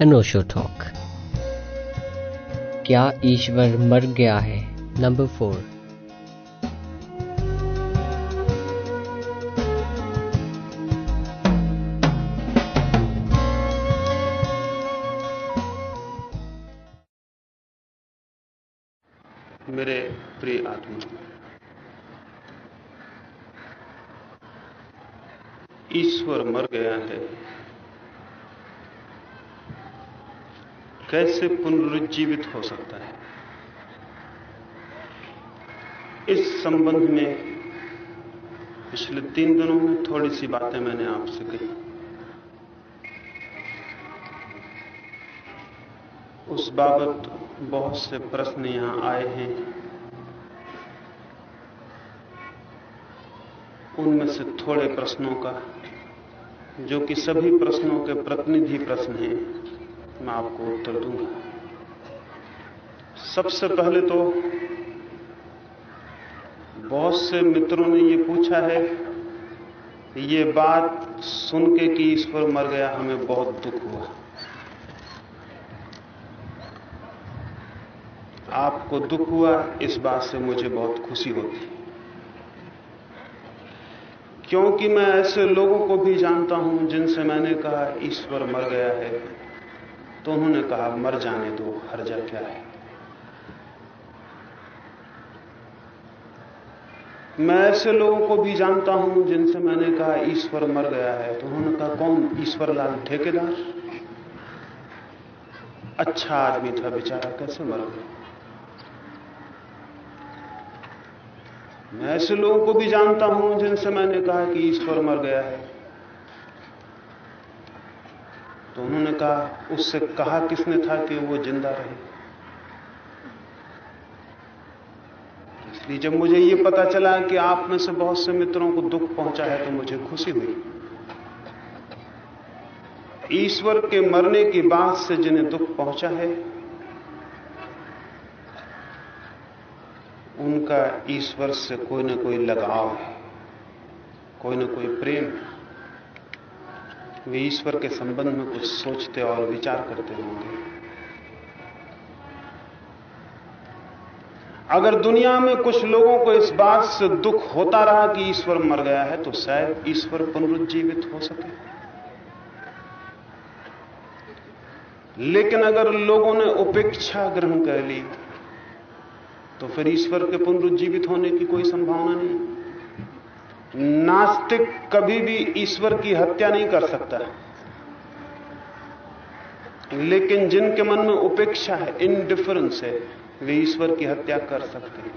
अनोशो talk क्या ईश्वर मर गया है? नंबर फोर कैसे पुनरुज्जीवित हो सकता है? इस संबंध में पिछले तीन दिनों में थोड़ी सी बातें मैंने आपसे कही। उस बाबत बहुत से प्रश्न यहाँ आए हैं। उनमें से थोड़े प्रश्नों का, जो कि सभी प्रश्नों के प्रतिनिधि प्रश्न हैं मैं आपको उत्तर दूँगा। सबसे पहले तो बहुत से मित्रों ने ये पूछा है, ये बात सुन के कि ईश्वर मर गया, हमें बहुत दुख हुआ। आपको दुख हुआ, इस बात से मुझे बहुत खुशी होती। क्योंकि मैं ऐसे लोगों को भी जानता हूँ जिनसे मैंने कहा, ईश्वर मर गया है। तो उन्होंने कहा, मर जाने दो हर्जा क्या है। मैं ऐसे लोगों को भी जानता हूँ जिनसे मैंने कहा, ईश्वर मर गया है। तो उन्होंने कहा, कौन? ईश्वर लाल ठेकेदार। अच्छा आदमी था, बेचारा कैसे मर गया? मैं ऐसे लोगों को भी जानता हूँ जिनसे मैंने कहा कि ईश्वर मर गया है। तो उन्होंने कहा, उससे कहा किसने था कि वो ज़िंदा रहे? इसलिए जब मुझे ये पता चला कि आप में से बहुत से मित्रों को दुख पहुँचा है तो मुझे खुशी हुई। ईश्वर के मरने की बात से जिन्हें दुख पहुँचा है, उनका ईश्वर से कोई ना कोई लगाव है, कोई ना कोई प्रेम है। वे ईश्वर के संबंध में कुछ सोचते और विचार करते होंगे। अगर दुनिया में कुछ लोगों को इस बात से दुख होता रहा कि ईश्वर मर गया है तो शायद ईश्वर पुनरुज्जीवित हो सके। लेकिन अगर लोगों ने उपेक्षा ग्रहण कर ली तो फिर ईश्वर के पुनरुज्जीवित होने की कोई संभावना नहीं। नास्तिक कभी भी ईश्वर की हत्या नहीं कर सकता। लेकिन जिनके मन में उपेक्षा है इनडिफरेंस है, वे ईश्वर की हत्या कर सकते हैं।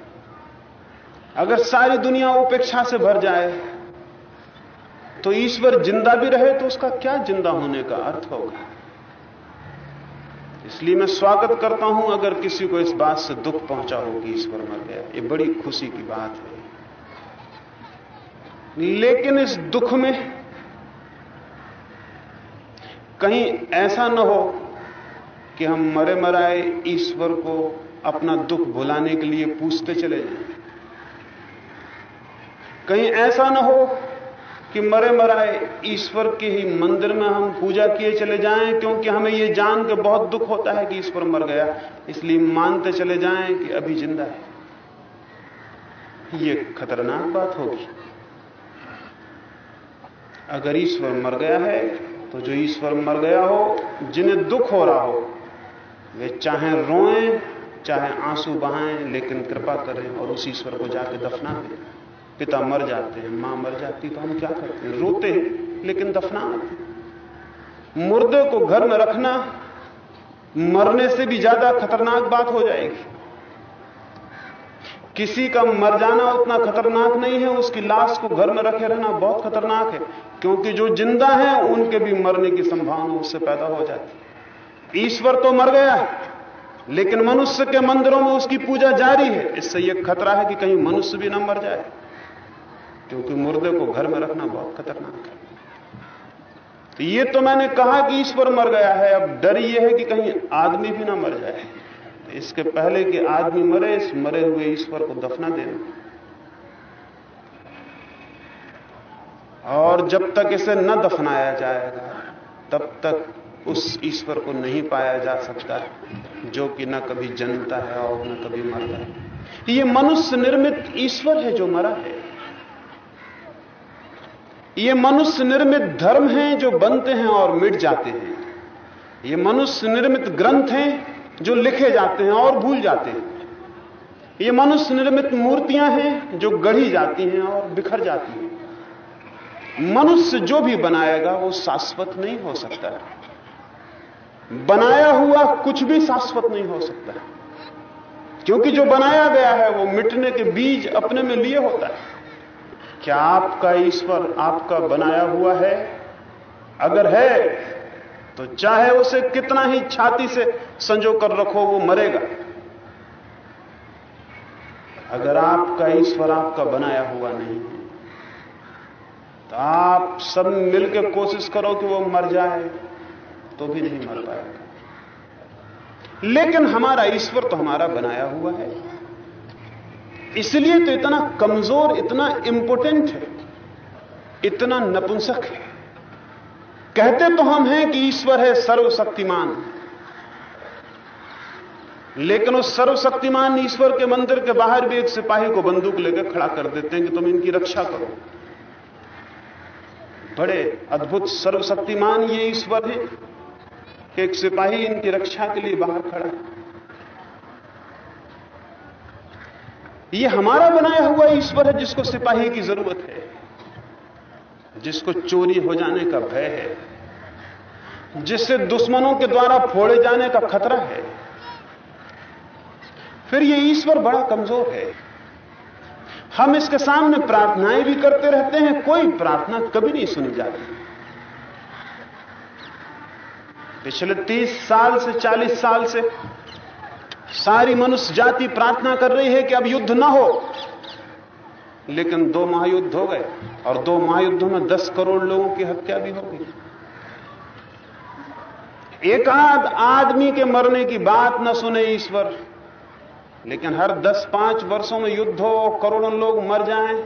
अगर सारी दुनिया उपेक्षा से भर जाए तो ईश्वर ज़िंदा भी रहे तो उसका क्या ज़िंदा होने का अर्थ होगा? इसलिए मैं स्वागत करता हूँ, अगर किसी को इस बात से दुख पहुँचा हो कि ईश्वर मर गया, ये बड़ी खुशी की बात है। लेकिन इस दुख में कहीं ऐसा न हो कि हम मरे मराए ईश्वर को अपना दुख भुलाने के लिए पूछते चले जाएँ। कहीं ऐसा न हो कि मरे मराए ईश्वर के ही मंदिर में हम पूजा किए चले जाएँ, क्योंकि हमें यह जान के बहुत दुख होता है कि ईश्वर मर गया। इसलिए मानते चले जाएँ कि अभी ज़िंदा है। यह खतरनाक बात होगी। अगर ईश्वर मर गया है तो जो ईश्वर मर गया हो, जिन्हें दुख हो रहा हो, वे चाहे रोएँ, चाहे आँसू बहाएँ, लेकिन कृपा करें और उस ईश्वर को जाके दफना दें पिता मर जाते हैं, माँ मर जाती तो हम क्या करते हैं? रोते हैं, लेकिन दफना मुर्दे को घर में रखना, मरने से भी ज़्यादा खतरनाक बात हो जाएगी। किसी का मर जाना उतना खतरनाक नहीं है, उसकी लाश को घर में रखे रहना बहुत खतरनाक है, क्योंकि जो ज़िंदा है, उनके भी मरने की संभावना उससे पैदा हो जाती है। ईश्वर तो मर गया है, लेकिन मनुष्य के मंदिरों में उसकी पूजा जारी है। इससे यह खतरा है कि कहीं मनुष्य भी ना मर जाए, क्योंकि मुर्दे को घर में रखना बहुत खतरनाक है। तो ये तो मैंने कहा कि ईश्वर मर गया है, अब डर यह है कि कहीं आदमी भी ना मर जाए। इसके पहले कि आदमी मरे, इस मरे हुए ईश्वर को दफना देना और जब तक इसे न दफनाया जाएगा, तब तक उस ईश्वर को नहीं पाया जा सकता, जो कि न कभी जन्मता है और न कभी मरता है। ये मनुष्य निर्मित ईश्वर है जो मरा है। ये मनुष्य निर्मित धर्म हैं जो बनते हैं और मिट जाते हैं। ये मनुष्य निर्मित ग्रंथ हैं जो लिखे जाते हैं और भूल जाते हैं। ये मनुष्य निर्मित मूर्तियाँ हैं जो गढ़ी जाती हैं और बिखर जाती हैं। मनुष्य जो भी बनाएगा, वो शाश्वत नहीं हो सकता है। बनाया हुआ कुछ भी शाश्वत नहीं हो सकता है। क्योंकि जो बनाया गया है, वो मिटने के बीज अपने में लिए होता है। क्या आपका ईश्वर आपका बनाया हुआ है? अगर है तो चाहे उसे कितना ही छाती से संजो कर रखो, वो मरेगा। अगर आपका ईश्वर आपका बनाया हुआ नहीं है तो आप सब मिलकर कोशिश करो कि वो मर जाए तो भी नहीं मर पाएगा। लेकिन हमारा ईश्वर तो हमारा बनाया हुआ है। इसलिए तो इतना कमज़ोर, इतना इंपोर्टेंट है, इतना नपुंसक है। कहते तो हम हैं कि ईश्वर है सर्वशक्तिमान। लेकिन उस सर्वशक्तिमान ईश्वर के मंदिर के बाहर भी एक सिपाही को बंदूक लेकर खड़ा कर देते हैं कि तुम इनकी रक्षा करो। बड़े अद्भुत सर्वशक्तिमान ये ईश्वर है कि एक सिपाही इनकी रक्षा के लिए बाहर खड़ा ये हमारा बनाया हुआ ईश्वर है जिसको सिपाही की ज़रूरत है। जिसको चोरी हो जाने का भय है, जिससे दुश्मनों के द्वारा फोड़े जाने का खतरा है, फिर ये ईश्वर बड़ा कमज़ोर है। हम इसके सामने प्रार्थनाएँ भी करते रहते हैं, कोई प्रार्थना कभी नहीं सुनी जाती। पिछले तीस साल से, चालीस साल से सारी मनुष्य जाति प्रार्थना कर रही है कि अब युद्ध ना हो। लेकिन दो महायुद्ध हो गए और दो महायुद्धों में दस करोड़ लोगों की हत्या भी हो गई। एक आध आदमी के मरने की बात न सुने ईश्वर, लेकिन हर दस पाँच वर्षों में युद्ध हो करोड़ों लोग मर जाएँ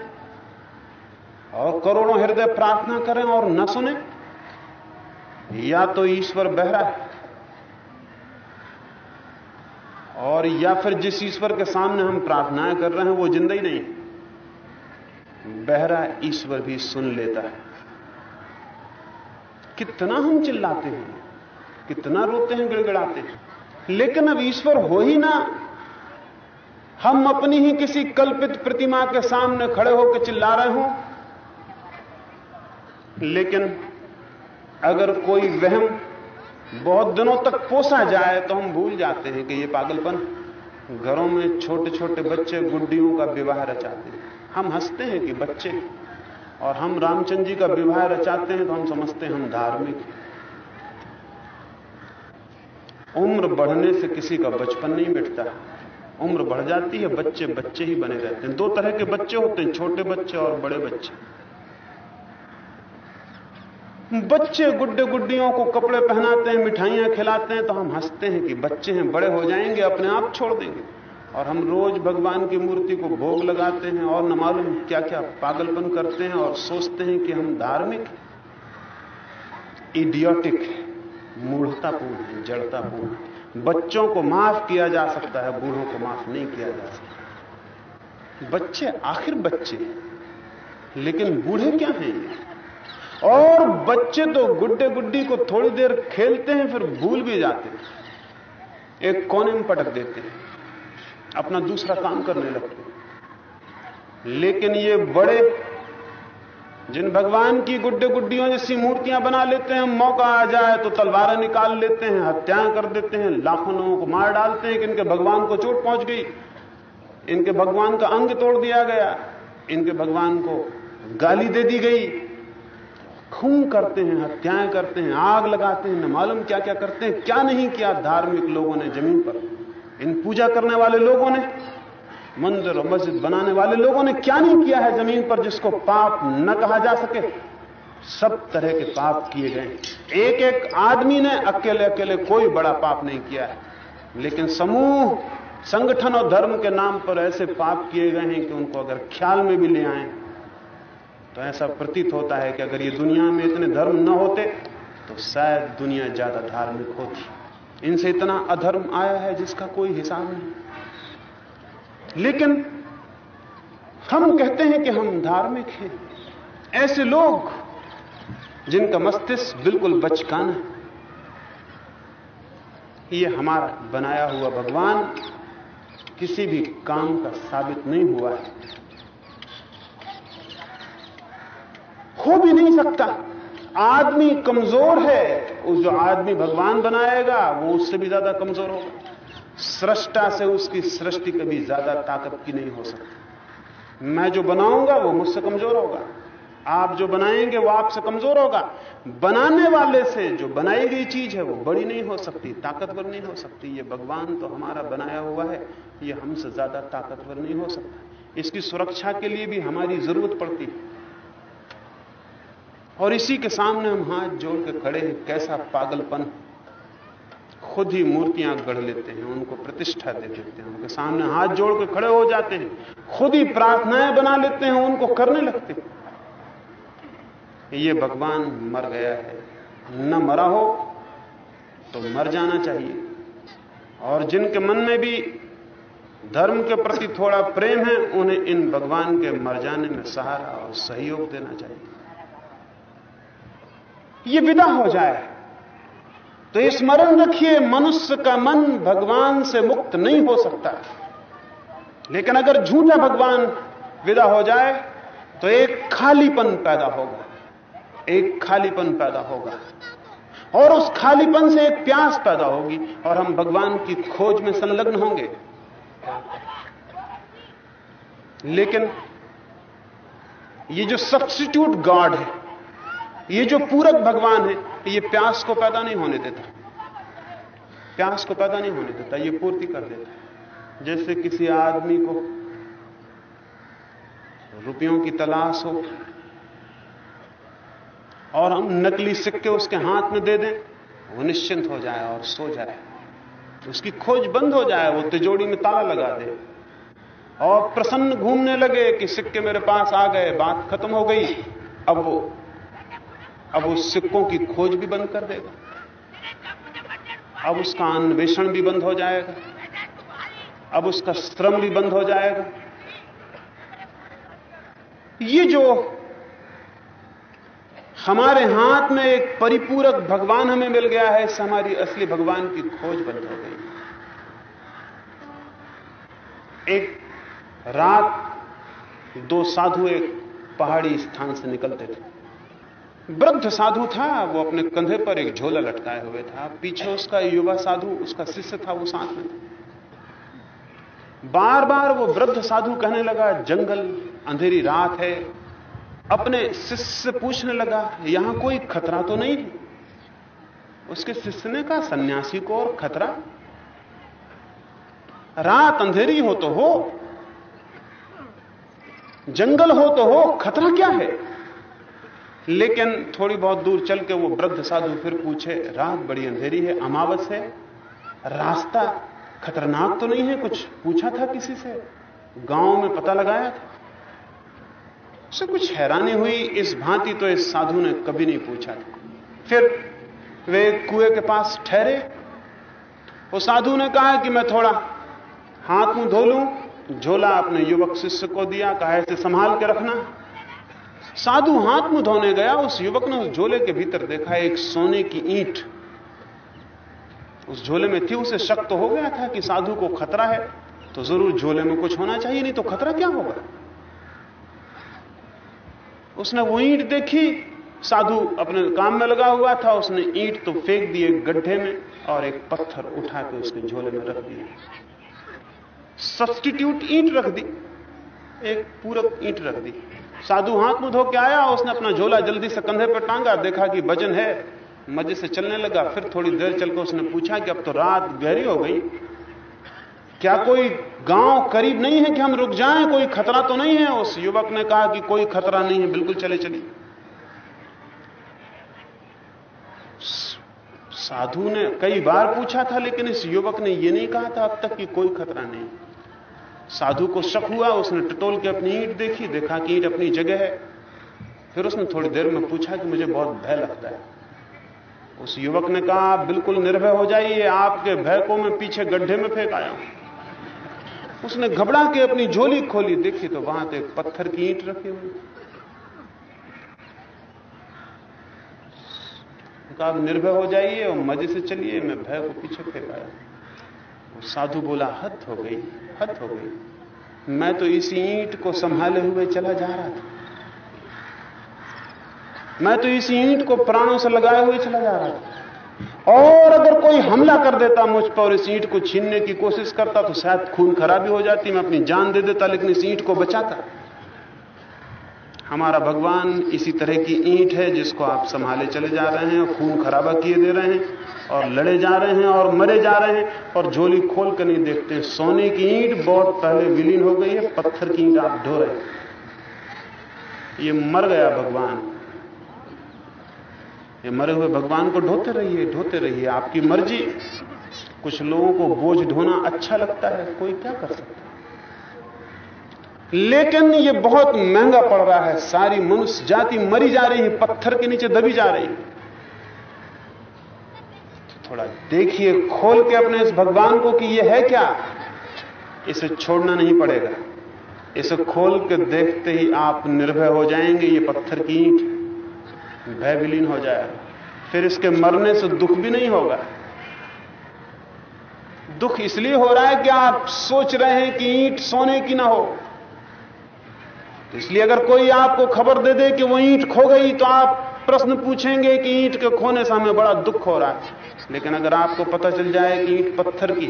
और करोड़ों हृदय प्रार्थना करें और न सुने, या तो ईश्वर बहरा है और या फिर जिस ईश्वर के सामने हम प्रार्थनाएँ कर रहे हैं वो ज़िंदा ही नहीं बहरा ईश्वर भी सुन लेता है। कितना हम चिल्लाते हैं, कितना रोते हैं, गिड़गिड़ाते हैं। लेकिन अब ईश्वर हो ही ना। हम अपनी ही किसी कल्पित प्रतिमा के सामने खड़े होकर चिल्ला रहे हों। लेकिन अगर कोई वहम बहुत दिनों तक पोसा जाए तो हम भूल जाते हैं कि ये पागलपन। घरों में छोटे छोटे बच्चे गुड्डियों का विवाह रचाते हैं। हम हँसते हैं कि बच्चे। और हम रामचंद्र जी का विवाह रचाते हैं तो हम समझते हैं हम धार्मिक उम्र बढ़ने से किसी का बचपन नहीं मिटता। उम्र बढ़ जाती है, बच्चे बच्चे ही बने रहते हैं। दो तरह के बच्चे होते हैं, छोटे बच्चे और बड़े बच्चे। बच्चे गुड्डे गुड्डियों को कपड़े पहनाते हैं, मिठाइयाँ खिलाते हैं तो हम हँसते हैं कि बच्चे हैं, बड़े हो जाएँगे, अपने आप छोड़ देंगे। और हम रोज भगवान की मूर्ति को भोग लगाते हैं और न मालूम क्या क्या पागलपन करते हैं और सोचते हैं कि हम धार्मिक इडियोटिक मूढ़तापूर्ण है, जड़तापूर्ण बच्चों को माफ़ किया जा सकता है, बूढ़ों को माफ़ नहीं किया जा सकता। बच्चे, आखिर बच्चे लेकिन बूढ़े क्या हैं और बच्चे तो गुड्डे गुड्डी को थोड़ी देर खेलते हैं, फिर भूल भी जाते हैं। एक कोने में पटक देते हैं। अपना दूसरा काम करने लगते लेकिन ये बड़े जिन भगवान की गुड्डे गुड्डियों जैसी मूर्तियाँ बना लेते हैं, मौका आ जाए तो तलवारें निकाल लेते हैं, हत्याएँ कर देते हैं, लाखों लोगों को मार डालते हैं कि इनके भगवान को चोट पहुँच गई। इनके भगवान का अंग तोड़ दिया गया। इनके भगवान को गाली दे दी गई। खून करते हैं, हत्याएँ करते हैं, आग लगाते हैं, न मालूम क्या क्या करते हैं, क्या नहीं किया, धार्मिक लोगों ने ज़मीन पर। इन पूजा करने वाले लोगों ने, मंदिर और मस्जिद बनाने वाले लोगों ने क्या नहीं किया है ज़मीन पर जिसको पाप न कहा जा सके? सब तरह के पाप किए गए। एक एक आदमी ने अकेले अकेले कोई बड़ा पाप नहीं किया है। लेकिन समूह, संगठन और धर्म के नाम पर ऐसे पाप किए गए हैं कि उनको अगर ख्याल में भी ले आए तो ऐसा प्रतीत होता है कि अगर ये दुनिया में इतने धर्म न होते तो शायद दुनिया ज़्यादा धार्मिक होती। इनसे इतना अधर्म आया है जिसका कोई हिसाब नहीं। लेकिन हम कहते हैं कि हम धार्मिक हैं। ऐसे लोग जिनका मस्तिष्क बिल्कुल बचकाना है। ये हमारा बनाया हुआ भगवान किसी भी काम का साबित नहीं हुआ है। हो भी नहीं सकता। आदमी कमज़ोर है उस जो आदमी भगवान बनाएगा, वो उससे भी ज़्यादा कमज़ोर होगा। सृष्टा से उसकी सृष्टि कभी ज़्यादा ताकत की नहीं हो सकती। मैं जो बनाऊँगा, वो मुझसे कमज़ोर होगा। आप जो बनाएँगे, वो आपसे कमज़ोर होगा। बनाने वाले से जो बनाई गई चीज़ है, वो बड़ी नहीं हो सकती, ताकतवर नहीं हो सकती। ये भगवान तो हमारा बनाया हुआ है, ये हमसे ज़्यादा ताकतवर नहीं हो सकता। इसकी सुरक्षा के लिए भी हमारी ज़रूरत पड़ती है। और इसी के सामने हम हाथ जोड़ के खड़े हैं, कैसा पागलपन। खुद ही मूर्तियाँ गढ़ लेते हैं, उनको प्रतिष्ठा दे देते हैं, उनके सामने हाथ जोड़ के खड़े हो जाते हैं। खुद ही प्रार्थनाएँ बना लेते हैं, उनको करने लगते हैं। ये भगवान मर गया है। न मरा हो तो मर जाना चाहिए। और जिनके मन में भी धर्म के प्रति थोड़ा प्रेम है, उन्हें इन भगवान के मर जाने में सहारा और सहयोग देना चाहिए। ये विदा हो जाए। तो स्मरण रखिए, मनुष्य का मन भगवान से मुक्त नहीं हो सकता। लेकिन अगर झूठा भगवान विदा हो जाए तो एक खालीपन पैदा होगा। एक खालीपन पैदा होगा। और उस खालीपन से एक प्यास पैदा होगी, और हम भगवान की खोज में संलग्न होंगे। लेकिन ये जो सब्सिट्यूट गॉड है ये जो पूरक भगवान है, ये प्यास को पैदा नहीं होने देता। प्यास को पैदा नहीं होने देता, ये पूर्ति कर देता। जैसे किसी आदमी को रुपयों की तलाश हो, और हम नकली सिक्के उसके हाथ में दे दें, वो निश्चिंत हो जाए और सो जाए। उसकी खोज बंद हो जाए, वो तिजोड़ी में ताला लगा दे। और प्रसन्न घूमने लगे कि सिक्के मेरे पास आ गए, बात खत्म हो गई, अब वो अब उस सिक्कों की खोज भी बंद कर देगा। अब उसका अन्वेषण भी बंद हो जाएगा। अब उसका श्रम भी बंद हो जाएगा। ये जो हमारे हाथ में एक परिपूरक भगवान हमें मिल गया है, इससे हमारी असली भगवान की खोज बंद हो गई। एक रात दो साधु एक पहाड़ी स्थान से निकलते थे। वृद्ध साधु था, वो अपने कंधे पर एक झोला लटकाए हुए था। पीछे उसका युवा साधु, उसका शिष्य था, वो साथ में बार बार वो वृद्ध साधु कहने लगा, जंगल, अंधेरी रात है। अपने शिष्य से पूछने लगा, यहाँ कोई खतरा तो नहीं है? उसके शिष्य ने कहा, सन्यासी को और खतरा? रात अंधेरी हो तो हो, जंगल हो तो हो, खतरा क्या है? लेकिन थोड़ी बहुत दूर चल के वो वृद्ध साधु फिर पूछे, रात बड़ी अंधेरी है, अमावस है? रास्ता खतरनाक तो नहीं है कुछ? पूछा था किसी से। गाँव में पता लगाया था। उसे कुछ हैरानी हुई, इस भांति तो इस साधु ने कभी नहीं पूछा था। फिर वे कुएँ के पास ठहरे। वो साधु ने कहा कि मैं थोड़ा हाथ मुँह धो लूँ, झोला अपने युवक शिष्य को दिया, कहा, ऐसे संभाल के रखना। साधु हाथ मुँह धोने गया, उस युवक ने उस झोले के भीतर देखा, एक सोने की ईंट। उस झोले में थी, उसे शक तो हो गया था कि साधु को खतरा है तो ज़रूर झोले में कुछ होना चाहिए, नहीं तो खतरा क्या होगा? उसने वो ईंट देखी, साधु अपने काम में लगा हुआ था, उसने ईंट तो फेंक दी एक गड्ढे में और एक पत्थर उठा के उसके झोले में रख दिया। सब्सटीट्यूट ईंट रख दी, एक पूरक ईंट रख दी। साधु हाथ मुँह धो के आया, उसने अपना झोला जल्दी से कंधे पर टांगा, देखा कि वज़न है। मज़े से चलने लगा, फिर थोड़ी देर चलकर उसने पूछा कि अब तो रात गहरी हो गई। क्या कोई गाँव करीब नहीं है कि हम रुक जाएँ? कोई खतरा तो नहीं है? उस युवक ने कहा कि कोई खतरा नहीं है, बिल्कुल चले चलिए। साधु ने कई बार पूछा था, लेकिन इस युवक ने यह नहीं कहा था अब तक कि कोई खतरा नहीं। साधु को शक हुआ, उसने टटोल के अपनी ईंट देखी, देखा कि ईट अपनी जगह है। फिर उसने थोड़ी देर में पूछा कि मुझे बहुत भय लगता है। उस युवक ने कहा, आप बिल्कुल निर्भय हो जाइए, आपके भय को मैं पीछे गड्ढे में फेंक आया हूँ। उसने घबरा के अपनी झोली खोली, देखी तो वहाँ तो एक पत्थर की ईंट रखी हुई। कहा निर्भय हो जाइए और मज़े से चलिए, मैं भय को पीछे फेंक आया वो साधु बोला हद हो गई, हत हो गई। मैं तो इसी ईंट को संभाले हुए चला जा रहा था। मैं तो इसी ईंट को प्राणों से लगाए हुए चला जा रहा था। और अगर कोई हमला कर देता मुझ पर इस ईंट को छीनने की कोशिश करता तो शायद खून खराबी हो जाती, मैं अपनी जान दे देता, लेकिन इस ईंट को बचाता। हमारा भगवान इसी तरह की ईंट है जिसको आप संभाले चले जा रहे हैं, खून खराबा किए दे रहे हैं। और लड़े जा रहे हैं और मरे जा रहे हैं और झोली खोल कर नहीं देखते। सोने की ईंट बहुत पहले विलीन हो गई है, पत्थर की ईंट आप ढो रहे ये मर गया भगवान। ये मरे हुए भगवान को ढोते रहिए ढोते रहिए। आपकी मर्ज़ी। कुछ लोगों को बोझ ढोना अच्छा लगता है, कोई क्या कर सकता लेकिन ये बहुत महँगा पड़ रहा है। सारी मनुष्य जाति मरी जा रही है, पत्थर के नीचे दबी जा रही है। थोड़ा देखिए, खोल के अपने इस भगवान को कि ये है क्या? इसे छोड़ना नहीं पड़ेगा। इसे खोल के देखते ही आप निर्भय हो जाएँगे, ये पत्थर की ईंट भय विलीन हो जाएगा फिर इसके मरने से दुख भी नहीं होगा। दुख इसलिए हो रहा है कि आप सोच रहे हैं कि ईंट सोने की ना हो। तो इसलिए अगर कोई आपको खबर दे दे कि वो ईंट खो गई तो आप प्रश्न पूछेंगे कि ईंट के खोने से हमें बड़ा दुख हो रहा है। लेकिन अगर आपको पता चल जाए कि ईंट पत्थर की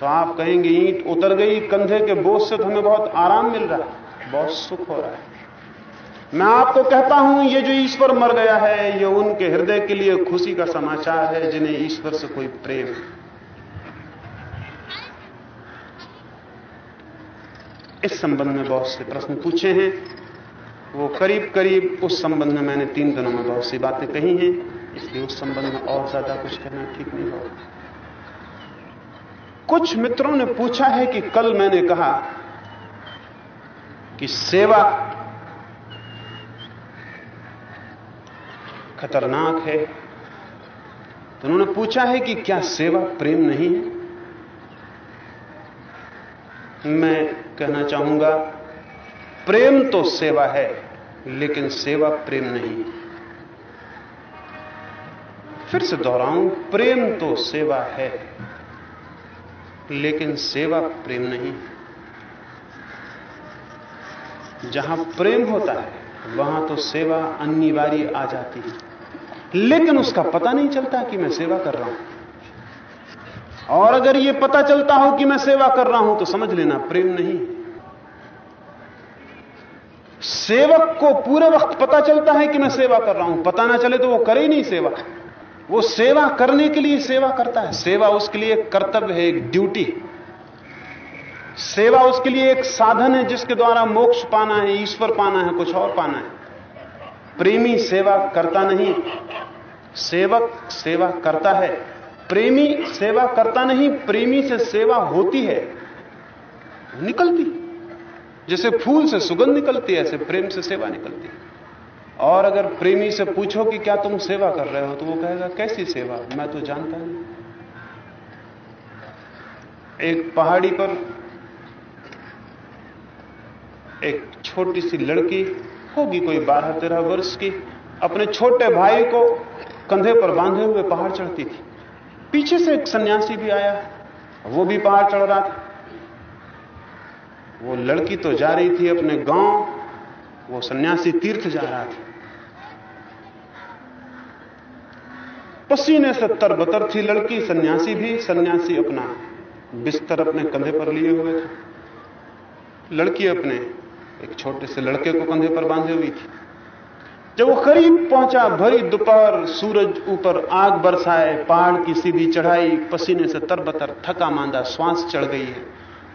तो आप कहेंगे, ईंट उतर गई, कंधे के बोझ से तो हमें बहुत आराम मिल रहा है, बहुत सुख हो रहा है। मैं आपको कहता हूँ, ये जो ईश्वर मर गया है, ये उनके हृदय के लिए खुशी का समाचार है, जिन्हें ईश्वर से कोई प्रेम इस संबंध में बहुत से प्रश्न पूछे हैं। वो करीब करीब उस संबंध में मैंने तीन दिनों में बहुत सी बातें कही हैं। इसलिए उस संबंध में और ज़्यादा कुछ कहना ठीक नहीं होगा। कुछ मित्रों ने पूछा है कि कल मैंने कहा कि सेवा खतरनाक है। तो उन्होंने पूछा है कि क्या सेवा प्रेम नहीं है? मैं कहना चाहूँगा, प्रेम तो सेवा है, लेकिन सेवा प्रेम नहीं है। फिर से दोहराऊं, प्रेम तो सेवा है, लेकिन सेवा प्रेम नहीं। जहाँ प्रेम होता है, वहाँ तो सेवा अनिवार्य आ जाती है। लेकिन उसका पता नहीं चलता कि मैं सेवा कर रहा हूँ। और अगर यह पता चलता हो कि मैं सेवा कर रहा हूँ तो समझ लेना, प्रेम नहीं। सेवक को पूरे वक्त पता चलता है कि मैं सेवा कर रहा हूँ। पता ना चले तो वो करे ही नहीं सेवा। वो सेवा करने के लिए सेवा करता है। सेवा उसके लिए कर्तव्य है, एक ड्यूटी। सेवा उसके लिए एक साधन है, जिसके द्वारा मोक्ष पाना है, ईश्वर पाना है, कुछ और पाना है। प्रेमी सेवा करता नहीं। सेवक सेवा करता है। प्रेमी सेवा करता नहीं, प्रेमी से सेवा होती है। निकलती। जैसे फूल से सुगंध निकलती है, ऐसे प्रेम से सेवा निकलती है। और अगर प्रेमी से पूछो कि क्या तुम सेवा कर रहे हो तो वो कहेगा, कैसी सेवा? मैं तो जानता नहीं। एक पहाड़ी पर एक छोटी सी लड़की, होगी कोई बारह तेरह वर्ष की, अपने छोटे भाई को कंधे पर बांधे हुए पहाड़ चढ़ती थी। पीछे से एक सन्यासी भी आया, वो भी पहाड़ चढ़ रहा था। वो लड़की तो जा रही थी अपने गाँव, वो सन्यासी तीर्थ जा रहा था। पसीने से तरबतर थी लड़की, सन्यासी भी, सन्यासी अपना। बिस्तर अपने कंधे पर लिए हुए थे। लड़की अपने एक छोटे से लड़के को कंधे पर बांधे हुई थी। जब वो करीब पहुँचा, भरी दोपहर, सूरज ऊपर आग बरसाए, पहाड़ की सीधी चढ़ाई, पसीने से तरबतर, थका मांदा श्वास चढ़ गई है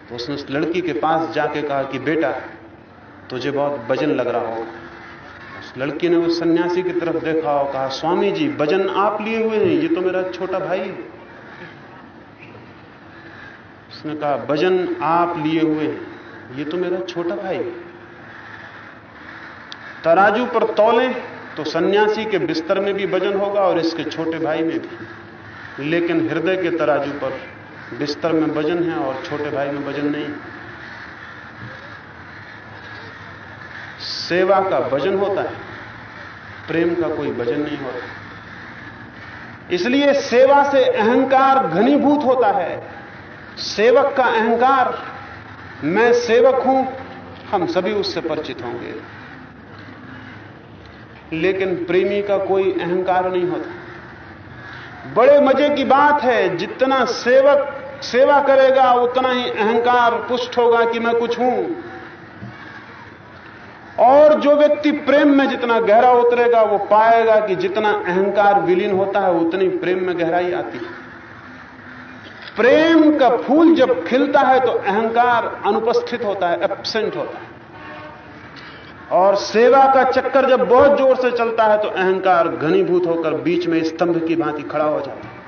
तो उसने उस लड़की के पास जाके कहा कि, बेटा, तुझे बहुत वज़न लग रहा हो उस लड़की ने उस सन्यासी की तरफ़ देखा और कहा, स्वामी जी वज़न आप लिए हुए हैं, ये तो मेरा छोटा भाई है। उसने कहा वज़न आप लिए हुए हैं, ये तो मेरा छोटा भाई है। तराजू पर तौले तो सन्यासी के बिस्तर में भी वज़न होगा और इसके छोटे भाई में भी। लेकिन हृदय के तराजू पर बिस्तर में वज़न है और छोटे भाई में वज़न नहीं। सेवा का वज़न होता है, प्रेम का कोई वज़न नहीं होता। इसलिए सेवा से अहंकार घनीभूत होता है। सेवक का अहंकार, मैं सेवक हूँ, हम सभी उससे परिचित होंगे। लेकिन प्रेमी का कोई अहंकार नहीं होता। बड़े मज़े की बात है, जितना सेवक सेवा करेगा, उतना ही अहंकार पुष्ट होगा कि मैं कुछ हूँ। और जो व्यक्ति प्रेम में जितना गहरा उतरेगा, वो पाएगा कि जितना अहंकार विलीन होता है, उतनी प्रेम में गहराई आती है। प्रेम का फूल जब खिलता है तो अहंकार अनुपस्थित होता है एबसेंट होता है। और सेवा का चक्कर जब बहुत ज़ोर से चलता है तो अहंकार घनीभूत होकर बीच में स्तंभ की भांति खड़ा हो जाता है।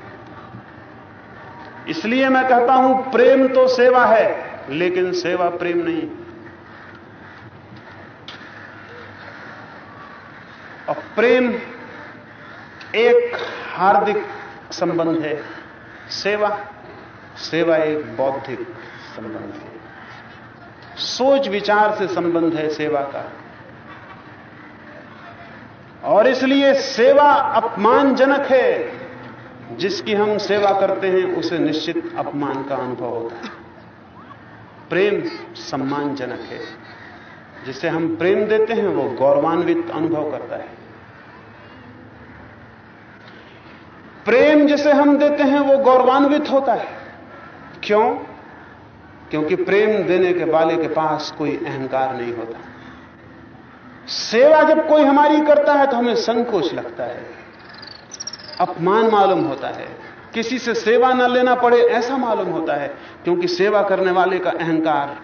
इसलिए मैं कहता हूँ, प्रेम तो सेवा है, लेकिन सेवा प्रेम नहीं और प्रेम एक हार्दिक संबंध है। सेवा सेवा एक बौद्धिक संबंध है। सोच विचार से संबंध है सेवा का। और इसलिए सेवा अपमानजनक है। जिसकी हम सेवा करते हैं, उसे निश्चित अपमान का अनुभव होता है। प्रेम सम्मानजनक है। जिसे हम प्रेम देते हैं, वो गौरवान्वित अनुभव करता है। प्रेम जिसे हम देते हैं वो गौरवान्वित होता है। क्यों? क्योंकि प्रेम देने के वाले के पास कोई अहंकार नहीं होता। सेवा जब कोई हमारी करता है तो हमें संकोच लगता है। अपमान मालूम होता है। किसी से सेवा न लेना पड़े ऐसा मालूम होता है, क्योंकि सेवा करने वाले का अहंकार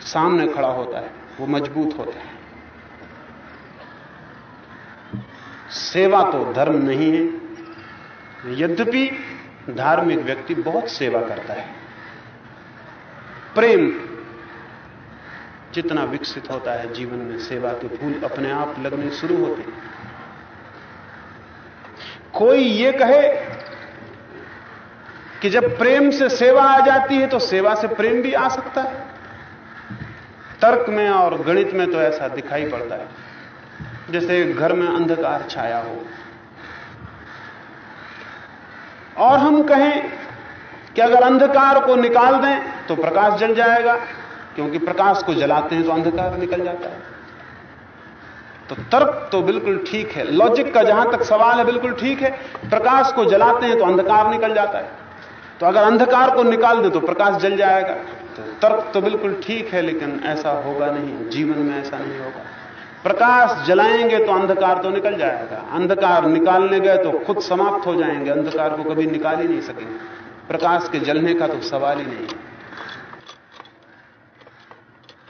सामने खड़ा होता है, वो मज़बूत होता है। सेवा तो धर्म नहीं है। यद्यपि धार्मिक व्यक्ति बहुत सेवा करता है। प्रेम जितना विकसित होता है जीवन में, सेवा के फूल अपने आप लगने शुरू होते हैं। कोई ये कहे कि जब प्रेम से सेवा आ जाती है तो सेवा से प्रेम भी आ सकता है। तर्क में और गणित में तो ऐसा दिखाई पड़ता है। जैसे घर में अंधकार छाया हो और हम कहें कि अगर अंधकार को निकाल दें तो प्रकाश जल जाएगा। क्योंकि प्रकाश को जलाते हैं तो अंधकार निकल जाता है। तो तर्क तो बिल्कुल ठीक है। लॉजिक का जहाँ तक सवाल है, बिल्कुल ठीक है। प्रकाश को जलाते हैं तो अंधकार निकल जाता है। तो अगर अंधकार को निकाल दे तो प्रकाश जल जाएगा। तो तर्क तो बिल्कुल ठीक है, लेकिन ऐसा होगा नहीं। जीवन में ऐसा नहीं होगा। प्रकाश जलाएँगे तो अंधकार तो निकल जाएगा। अंधकार निकालने गए तो खुद समाप्त हो जाएँगे। अंधकार को कभी निकाल ही नहीं सकेंगे प्रकाश के जलने का तो सवाल ही नहीं।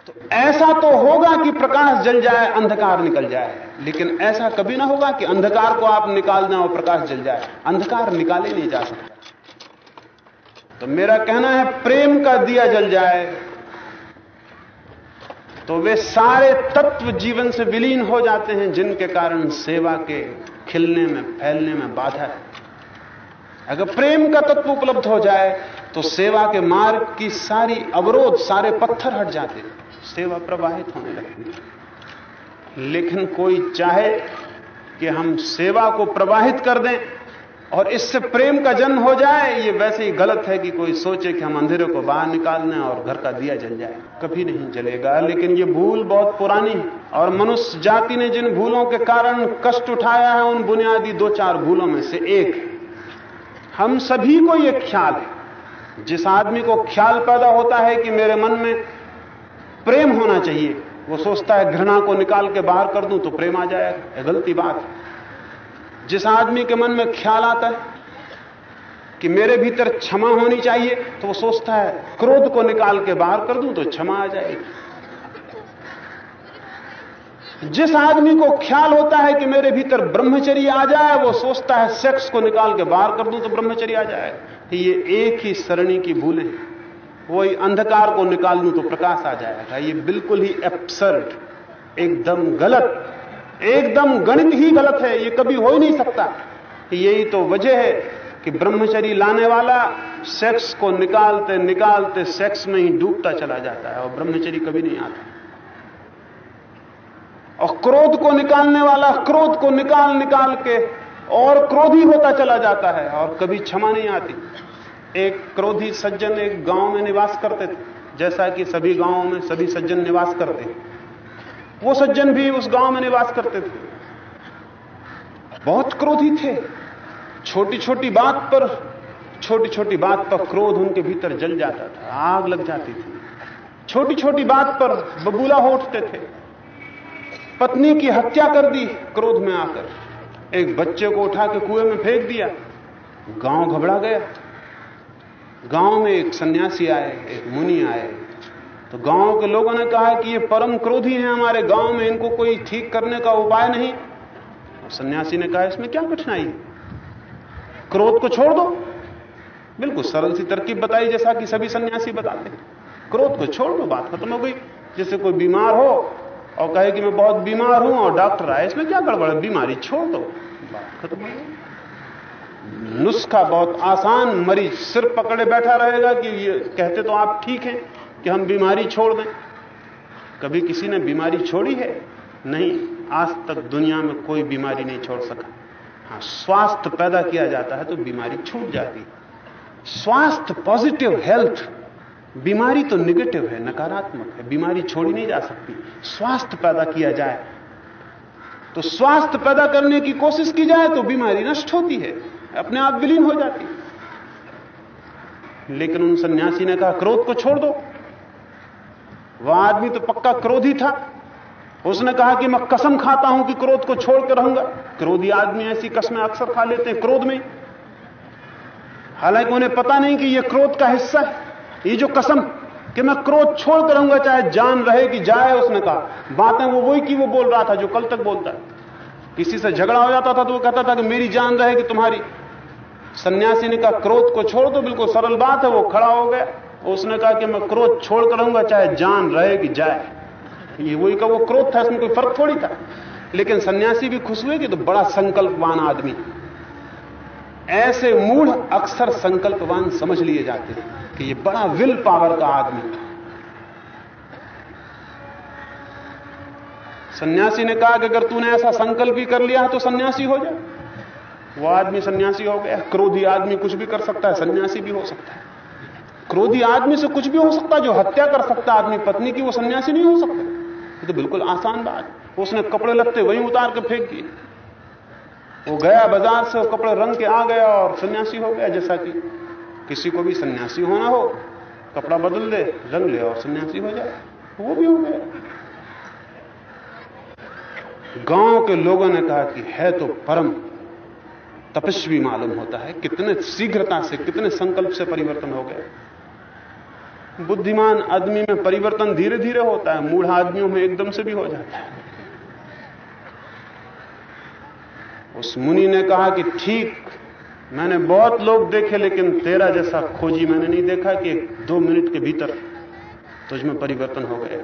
तो ऐसा तो होगा कि प्रकाश जल जाए, अंधकार निकल जाए। लेकिन ऐसा कभी ना होगा कि अंधकार को आप निकाल दें और प्रकाश जल जाए। अंधकार निकाले नहीं जा सकता। तो मेरा कहना है, प्रेम का दिया जल जाए तो वे सारे तत्व जीवन से विलीन हो जाते हैं, जिनके कारण सेवा के खिलने में, फैलने में बाधा है। अगर प्रेम का तत्व उपलब्ध हो जाए तो सेवा के मार्ग की सारी अवरोध, सारे पत्थर हट जाते सेवा प्रवाहित होने लगती लेकिन कोई चाहे कि हम सेवा को प्रवाहित कर दें और इससे प्रेम का जन्म हो जाए, ये वैसे ही गलत है कि कोई सोचे कि हम अंधेरे को बाहर निकालने और घर का दिया जल जाए। कभी नहीं जलेगा, लेकिन ये भूल बहुत पुरानी है। और मनुष्य जाति ने जिन भूलों के कारण कष्ट उठाया है, उन बुनियादी दो चार भूलों में से एक हम सभी को यह ख्याल है। जिस आदमी को ख्याल पैदा होता है कि मेरे मन में प्रेम होना चाहिए, वो सोचता है घृणा को निकाल के बाहर कर दूँ तो प्रेम आ जाएगा। गलती बात है। जिस आदमी के मन में ख्याल आता है कि मेरे भीतर क्षमा होनी चाहिए तो वो सोचता है, क्रोध को निकाल के बाहर कर दूँ तो क्षमा आ जाएगी। जिस आदमी को ख्याल होता है कि मेरे भीतर ब्रह्मचर्य आ जाए, वो सोचता है, सेक्स को निकाल के बाहर कर दूँ तो ब्रह्मचर्य आ जाएगा ये एक ही सरणी की भूलें वही अंधकार को निकाल दूँ तो प्रकाश आ जाएगा। ये बिल्कुल ही एप्सर्ड एकदम गलत। एकदम गणित ही गलत है, ये कभी हो ही नहीं सकता। यही तो वजह है कि ब्रह्मचरी लाने वाला सेक्स को निकालते निकालते सेक्स में ही डूबता चला जाता है और ब्रह्मचरी कभी नहीं आता। और क्रोध को निकालने वाला, क्रोध को निकाल निकाल के और क्रोधी होता चला जाता है और कभी क्षमा नहीं आती। एक क्रोधी सज्जन एक गाँव में निवास करते थे, जैसा कि सभी गाँवों में सभी सज्जन निवास करते वो सज्जन भी उस गाँव में निवास करते थे। बहुत क्रोधी थे। छोटी छोटी बात पर छोटी छोटी बात पर क्रोध उनके भीतर जल जाता था, आग लग जाती थी। छोटी छोटी बात पर बबूला हो उठते थे। पत्नी की हत्या कर दी क्रोध में आकर। एक बच्चे को उठा के कुएँ में फेंक दिया। गाँव घबरा गया। गाँव में एक सन्यासी आए, एक मुनि आए तो गाँव के लोगों ने कहा कि ये परम क्रोधी हैं हमारे गाँव में, इनको कोई ठीक करने का उपाय नहीं। और सन्यासी ने कहा, इसमें क्या कठिनाई क्रोध को छोड़ दो। बिल्कुल सरल सी तरकीब बताई, जैसा कि सभी सन्यासी बताते हैं। क्रोध को छोड़ दो, बात खत्म हो गई। जैसे कोई बीमार हो और कहे कि मैं बहुत बीमार हूँ और डॉक्टर आए, इसमें क्या गड़बड़ है? बीमारी छोड़ दो। बात खत्म हो गई। नुस्खा बहुत आसान मरीज़ सिर पकड़े बैठा रहेगा कि ये कहते तो आप ठीक हैं। कि हम बीमारी छोड़ दें। कभी किसी ने बीमारी छोड़ी है? नहीं। आज तक दुनिया में कोई बीमारी नहीं छोड़ सका। हाँ स्वास्थ्य पैदा किया जाता है तो बीमारी छूट जाती स्वास्थ्य पॉजिटिव, हेल्थ। बीमारी तो निगेटिव है, नकारात्मक है। बीमारी छोड़ी नहीं जा सकती। स्वास्थ्य पैदा किया जाए। तो स्वास्थ्य पैदा करने की कोशिश की जाए तो बीमारी नष्ट होती है। अपने आप विलीन हो जाती लेकिन उन सन्यासी ने कहा, क्रोध को छोड़ दो। वह आदमी तो पक्का क्रोधी था। उसने कहा कि मैं कसम खाता हूँ कि क्रोध को छोड़कर रहूँगा। क्रोधी आदमी ऐसी कसमें अक्सर खा लेते हैं क्रोध में। हालाँकि उन्हें पता नहीं कि यह क्रोध का हिस्सा है। ये जो कसम कि मैं क्रोध छोड़कर रहूँगा, चाहे जान रहे कि जाए, उसने कहा। बातें वो वही की वो बोल रहा था जो कल तक बोलता है। किसी से झगड़ा हो जाता था तो वो कहता था कि मेरी जान रहे कि तुम्हारी। सन्यासी ने कहा, क्रोध को छोड़ दो, बिल्कुल सरल बात है, वो खड़ा हो गया। उसने कहा कि मैं क्रोध छोड़कर रहूँगा, चाहे जान रहे कि जाए। ये वही का वो क्रोध था, इसमें कोई फ़र्क थोड़ी था। लेकिन सन्यासी भी खुश हुए कि तो बड़ा संकल्पवान आदमी। ऐसे मूढ़ अक्सर संकल्पवान समझ लिए जाते हैं कि ये बड़ा विल पावर का आदमी। था सन्यासी ने कहा कि अगर तूने ऐसा संकल्प ही कर लिया तो सन्यासी हो जाए वो आदमी सन्यासी हो गया, क्रोधी आदमी कुछ भी कर सकता है, सन्यासी भी हो सकता है। क्रोधी आदमी से कुछ भी हो सकता जो हत्या कर सकता आदमी पत्नी की, वो सन्यासी नहीं हो सकता। ये तो बिल्कुल आसान बात उसने कपड़े लगते वहीं उतार के फेंक दिए। वो गया बाज़ार से कपड़े रंग के आ गया और सन्यासी हो गया, जैसा कि किसी को भी सन्यासी होना हो। कपड़ा बदल दे, रंग ले और सन्यासी हो जाए। वो भी हो गया। गाँव के लोगों ने कहा कि है तो परम तपस्वी मालूम होता है, कितने शीघ्रता से, कितने संकल्प से परिवर्तन हो गए बुद्धिमान आदमी में परिवर्तन धीरे धीरे होता है, मूढ़ आदमियों में एकदम से भी हो जाता है। उस मुनि ने कहा कि ठीक, मैंने बहुत लोग देखे, लेकिन तेरा जैसा खोजी मैंने नहीं देखा कि दो मिनट के भीतर तुझ में परिवर्तन हो गया।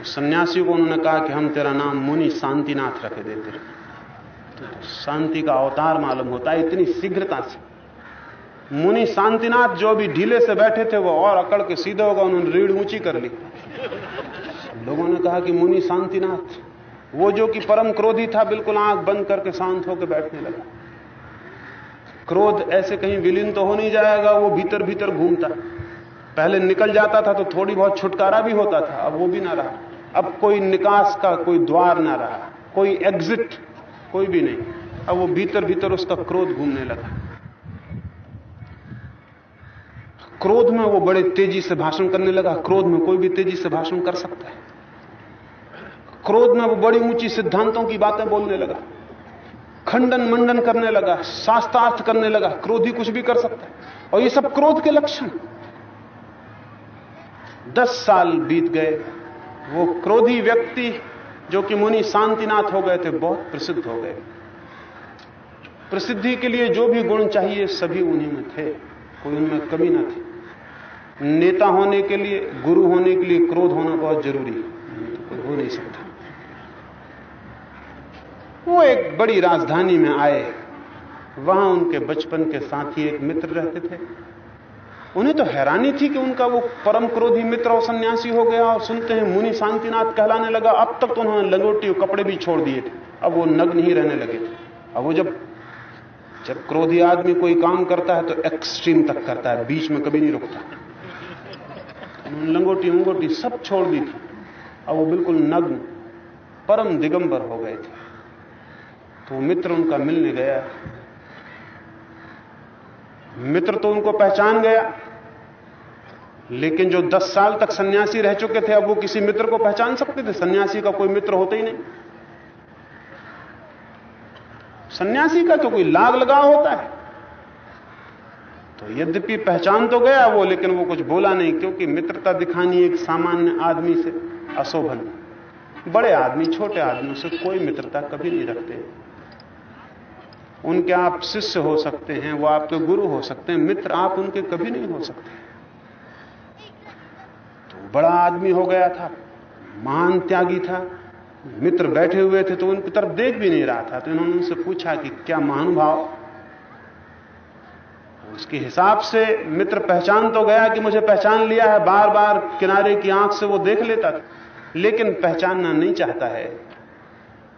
उस सन्यासी को उन्होंने कहा कि हम तेरा नाम मुनि शांतिनाथ रखे देते। तो शांति का अवतार मालूम होता है, इतनी शीघ्रता से। मुनि शांतिनाथ जो भी ढीले से बैठे थे, वो और अकड़ के सीधे होगा उन्होंने रीढ़ ऊँची कर ली। लोगों ने कहा कि मुनि शांतिनाथ, वो जो कि परम क्रोधी था, बिल्कुल आँख बंद करके शांत होकर बैठने लगा। क्रोध ऐसे कहीं विलीन तो हो नहीं जाएगा, वो भीतर भीतर घूमता। पहले निकल जाता था तो थोड़ी बहुत छुटकारा भी होता था, अब वो भी ना रहा। अब कोई निकास का कोई द्वार ना रहा, कोई एग्जिट कोई भी नहीं। अब वो भीतर भीतर उसका क्रोध घूमने लगा। क्रोध में वो बड़े तेज़ी से भाषण करने लगा। क्रोध में कोई भी तेज़ी से भाषण कर सकता है। क्रोध में वो बड़ी ऊँची सिद्धांतों की बातें बोलने लगा। खंडन मंडन करने लगा, शास्त्रार्थ करने लगा, क्रोधी कुछ भी कर सकता है। और ये सब क्रोध के लक्षण। दस साल बीत गए। वो क्रोधी व्यक्ति, जो कि मुनि शांतिनाथ हो गए थे, बहुत प्रसिद्ध हो गए। प्रसिद्धि के लिए जो भी गुण चाहिए, सभी उन्हीं में थे। कोई उनमें कमी ना थी। नेता होने के लिए, गुरु होने के लिए क्रोध होना बहुत ज़रूरी है। तो कोई हो नहीं सकता। वो एक बड़ी राजधानी में आए। वहाँ उनके बचपन के साथी एक मित्र रहते थे। उन्हें तो हैरानी थी कि उनका वो परम क्रोधी मित्र और सन्यासी हो गया और सुनते हैं मुनि शांतिनाथ कहलाने लगा, अब तक तो उन्होंने लंगोटी और कपड़े भी छोड़ दिए थे। अब वो नग्न ही रहने लगे थे। अब वो जब जब क्रोधी आदमी कोई काम करता है तो एक्सट्रीम तक करता है, बीच में कभी नहीं रुकता। लंगोटी उंगोटी सब छोड़ दी थी। अब वो बिल्कुल नग्न, परम दिगंबर हो गए थे। तो मित्र उनका मिलने गया। मित्र तो उनको पहचान गया। लेकिन जो दस साल तक सन्यासी रह चुके थे, अब वो किसी मित्र को पहचान सकते थे? सन्यासी का कोई मित्र होता ही नहीं। सन्यासी का तो कोई लाग लगाव होता है। तो यद्यपि पहचान तो गया वो, लेकिन वो कुछ बोला नहीं, क्योंकि मित्रता दिखानी एक सामान्य आदमी से अशोभन। बड़े आदमी, छोटे आदमी से कोई मित्रता कभी नहीं रखते। उनके आप शिष्य हो सकते हैं, वो आपके गुरु हो सकते हैं, मित्र आप उनके कभी नहीं हो सकते। तो बड़ा आदमी हो गया था, महान त्यागी था, मित्र बैठे हुए थे तो उनकी तरफ़ देख भी नहीं रहा था। तो इन्होंने उनसे पूछा कि क्या महानुभाव? उसके हिसाब से मित्र पहचान तो गया कि मुझे पहचान लिया है बार बार किनारे की आँख से वो देख लेता था। लेकिन पहचानना नहीं चाहता है।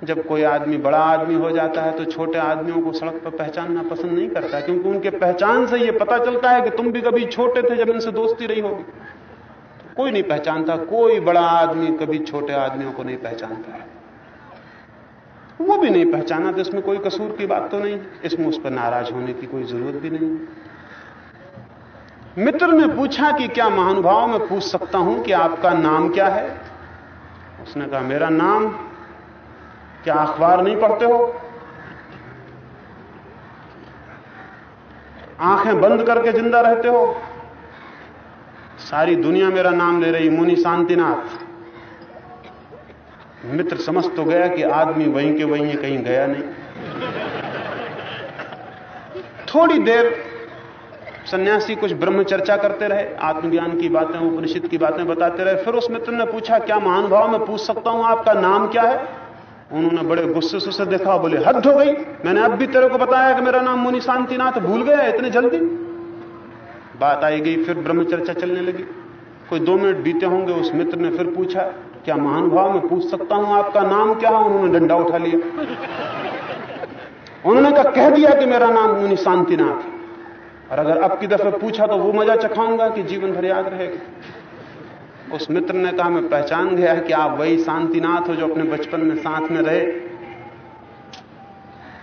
जब कोई आदमी बड़ा आदमी हो जाता है तो छोटे आदमियों को सड़क पर पहचानना पसंद नहीं करता, क्योंकि उनके पहचान से यह पता चलता है कि तुम भी कभी छोटे थे जब इनसे दोस्ती रही होगी। तो कोई नहीं पहचानता, कोई बड़ा आदमी कभी छोटे आदमियों को नहीं पहचानता। है वो भी नहीं पहचाना तो इसमें कोई कसूर की बात तो नहीं, इसमें उस पर नाराज़ होने की कोई ज़रूरत भी नहीं। मित्र ने पूछा कि क्या महानुभाव में पूछ सकता हूँ कि आपका नाम क्या है? उसने कहा, मेरा नाम क्या अखबार नहीं पढ़ते हो? आँखें बंद करके ज़िंदा रहते हो? सारी दुनिया मेरा नाम ले रही मुनि शांतिनाथ। मित्र समझ तो गया कि आदमी वहीं के वहीं कहीं गया नहीं। थोड़ी देर सन्यासी कुछ ब्रह्म चर्चा करते रहे, आत्मज्ञान की बातें, उपनिषद की बातें बताते रहे। फिर उस मित्र ने पूछा, क्या महानुभाव में पूछ सकता हूँ, आपका नाम क्या है? उन्होंने बड़े गुस्से से देखा, बोले, हद हो गई। मैंने अब भी तेरे को बताया कि मेरा नाम मुनि शांतिनाथ भूल गया इतने जल्दी? बात आई गई, फिर ब्रह्म चर्चा चलने लगी। कोई दो मिनट बीते होंगे, उस मित्र ने फिर पूछा क्या महानुभाव में पूछ सकता हूँ आपका नाम क्या है? उन्होंने डंडा उठा लिया। उन्होंने कहा, कह दिया कि मेरा नाम मुनि शांतिनाथ और अगर अब की दफे पूछा तो वो मज़ा चखाऊँगा कि जीवन भर याद रहेगा। उस मित्र ने कहा, मैं पहचान गया कि आप वही शांतिनाथ हो जो अपने बचपन में साथ में रहे।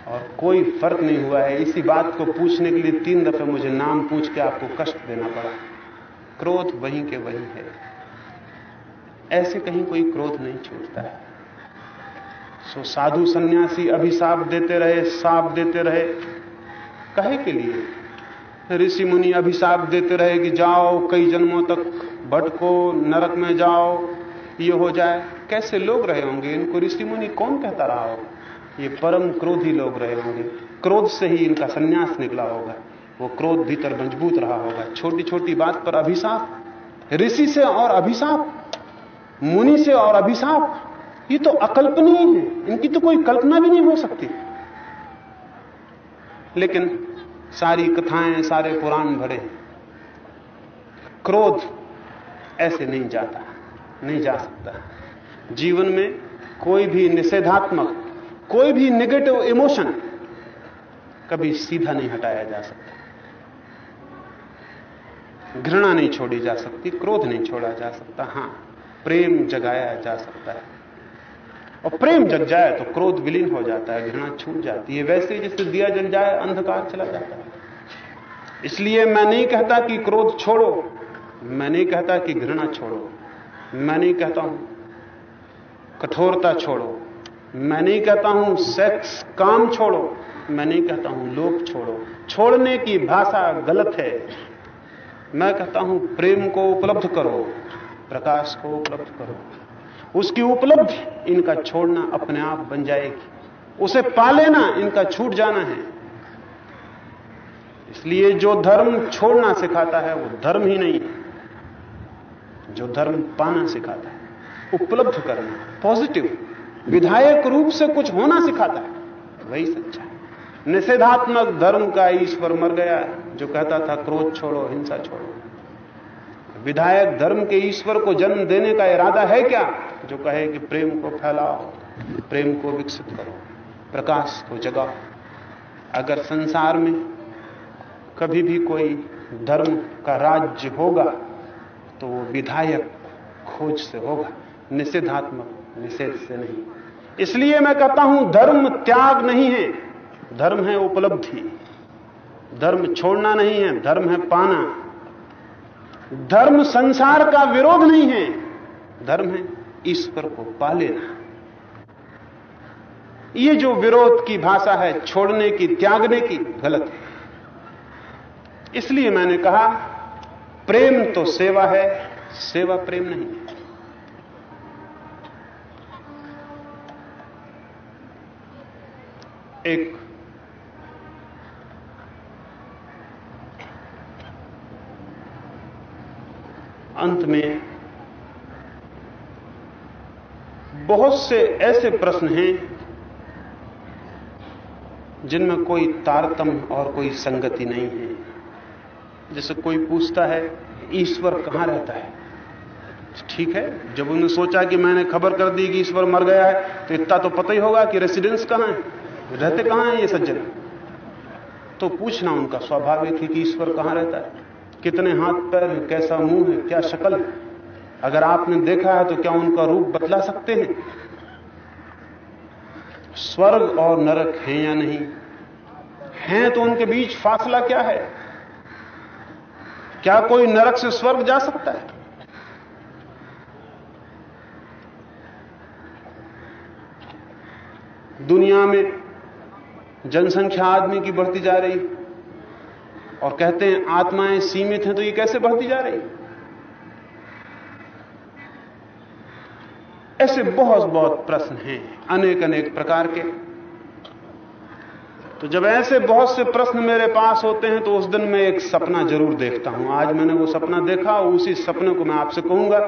और कोई फ़र्क नहीं हुआ है। इसी बात को पूछने के लिए तीन दफे मुझे नाम पूछ के आपको कष्ट देना पड़ा। क्रोध वहीं के वहीं है। ऐसे कहीं कोई क्रोध नहीं छूटता है सो साधु सन्यासी अभिशाप देते रहे, साप देते रहे। कहे के लिए? ऋषि मुनि अभिशाप देते रहे कि जाओ, कई जन्मों तक भटको, नरक में जाओ, ये हो जाए। कैसे लोग रहे होंगे? इनको ऋषि मुनि कौन कहता रहा हो ये परम क्रोधी लोग रहे होंगे। क्रोध से ही इनका सन्यास निकला होगा। वो क्रोध भीतर मज़बूत रहा होगा। छोटी छोटी बात पर अभिशाप। ऋषि से और अभिशाप। मुनि से और अभिशाप। ये तो अकल्पनीय है। इनकी तो कोई कल्पना भी नहीं हो सकती। लेकिन सारी कथाएँ, सारे पुराण भरे क्रोध ऐसे नहीं जाता, नहीं जा सकता। जीवन में कोई भी निषेधात्मक, कोई भी नेगेटिव इमोशन कभी सीधा नहीं हटाया जा सकता। घृणा नहीं छोड़ी जा सकती, क्रोध नहीं छोड़ा जा सकता। हाँ प्रेम जगाया जा सकता है। और प्रेम जग जाए तो क्रोध विलीन हो जाता है, घृणा छूट जाती है। वैसे जैसे दिया जल जाए, अंधकार चला जाता है। इसलिए मैं नहीं कहता कि क्रोध छोड़ो, मैं नहीं कहता कि घृणा छोड़ो, मैं नहीं कहता हूँ कठोरता छोड़ो, मैं नहीं कहता हूँ सेक्स काम छोड़ो, मैं नहीं कहता हूँ लोभ छोड़ो। छोड़ने की भाषा गलत है। मैं कहता हूँ प्रेम को उपलब्ध करो प्रकाश को उपलब्ध करो। उसकी उपलब्धि इनका छोड़ना अपने आप बन जाएगी। उसे पा लेना, इनका छूट जाना है। इसलिए जो धर्म छोड़ना सिखाता है, वो धर्म ही नहीं है। जो धर्म पाना सिखाता है, उपलब्ध करना पॉजिटिव विधायक रूप से कुछ होना सिखाता है, वही सच्चा है। निषेधात्मक धर्म का ईश्वर मर गया, जो कहता था, क्रोध छोड़ो, हिंसा छोड़ो। विधायक धर्म के ईश्वर को जन्म देने का इरादा है क्या? जो कहे कि प्रेम को फैलाओ, प्रेम को विकसित करो, प्रकाश को जगाओ। अगर संसार में कभी भी कोई धर्म का राज्य होगा तो वो विधायक खोज से होगा, निषेधात्मक निषेध से नहीं। इसलिए मैं कहता हूँ, धर्म त्याग नहीं है, धर्म है उपलब्धि। धर्म छोड़ना नहीं है, धर्म है पाना। धर्म संसार का विरोध नहीं है। धर्म है ईश्वर को पा लेना ये जो विरोध की भाषा है, छोड़ने की, त्यागने की, गलत है। इसलिए मैंने कहा, प्रेम तो सेवा है, सेवा प्रेम नहीं है। एक अंत में बहुत से ऐसे प्रश्न हैं जिनमें कोई तारतम और कोई संगति नहीं है। जैसे कोई पूछता है, ईश्वर कहाँ रहता है? ठीक है, जब उन्होंने सोचा कि मैंने खबर कर दी कि ईश्वर मर गया है तो इतना तो पता ही होगा कि रेसिडेंस कहाँ है। रहते कहाँ है ये सज्जन? तो पूछना उनका, स्वाभाविक है कि ईश्वर कहाँ रहता है। कितने हाथ पैर है, कैसा मुँह है, क्या शक्ल है? अगर आपने देखा है तो क्या उनका रूप बदला सकते हैं? स्वर्ग और नरक हैं या नहीं? हैं तो उनके बीच फासला क्या है? क्या कोई नरक से स्वर्ग जा सकता है? दुनिया में जनसंख्या आदमी की बढ़ती जा रही और कहते हैं, आत्माएँ सीमित हैं तो ये कैसे बढ़ती जा रही? ऐसे बहुत बहुत प्रश्न हैं अनेक अनेक प्रकार के। तो जब ऐसे बहुत से प्रश्न मेरे पास होते हैं तो उस दिन मैं एक सपना ज़रूर देखता हूँ। आज मैंने वो सपना देखा और उसी सपने को मैं आपसे कहूँगा।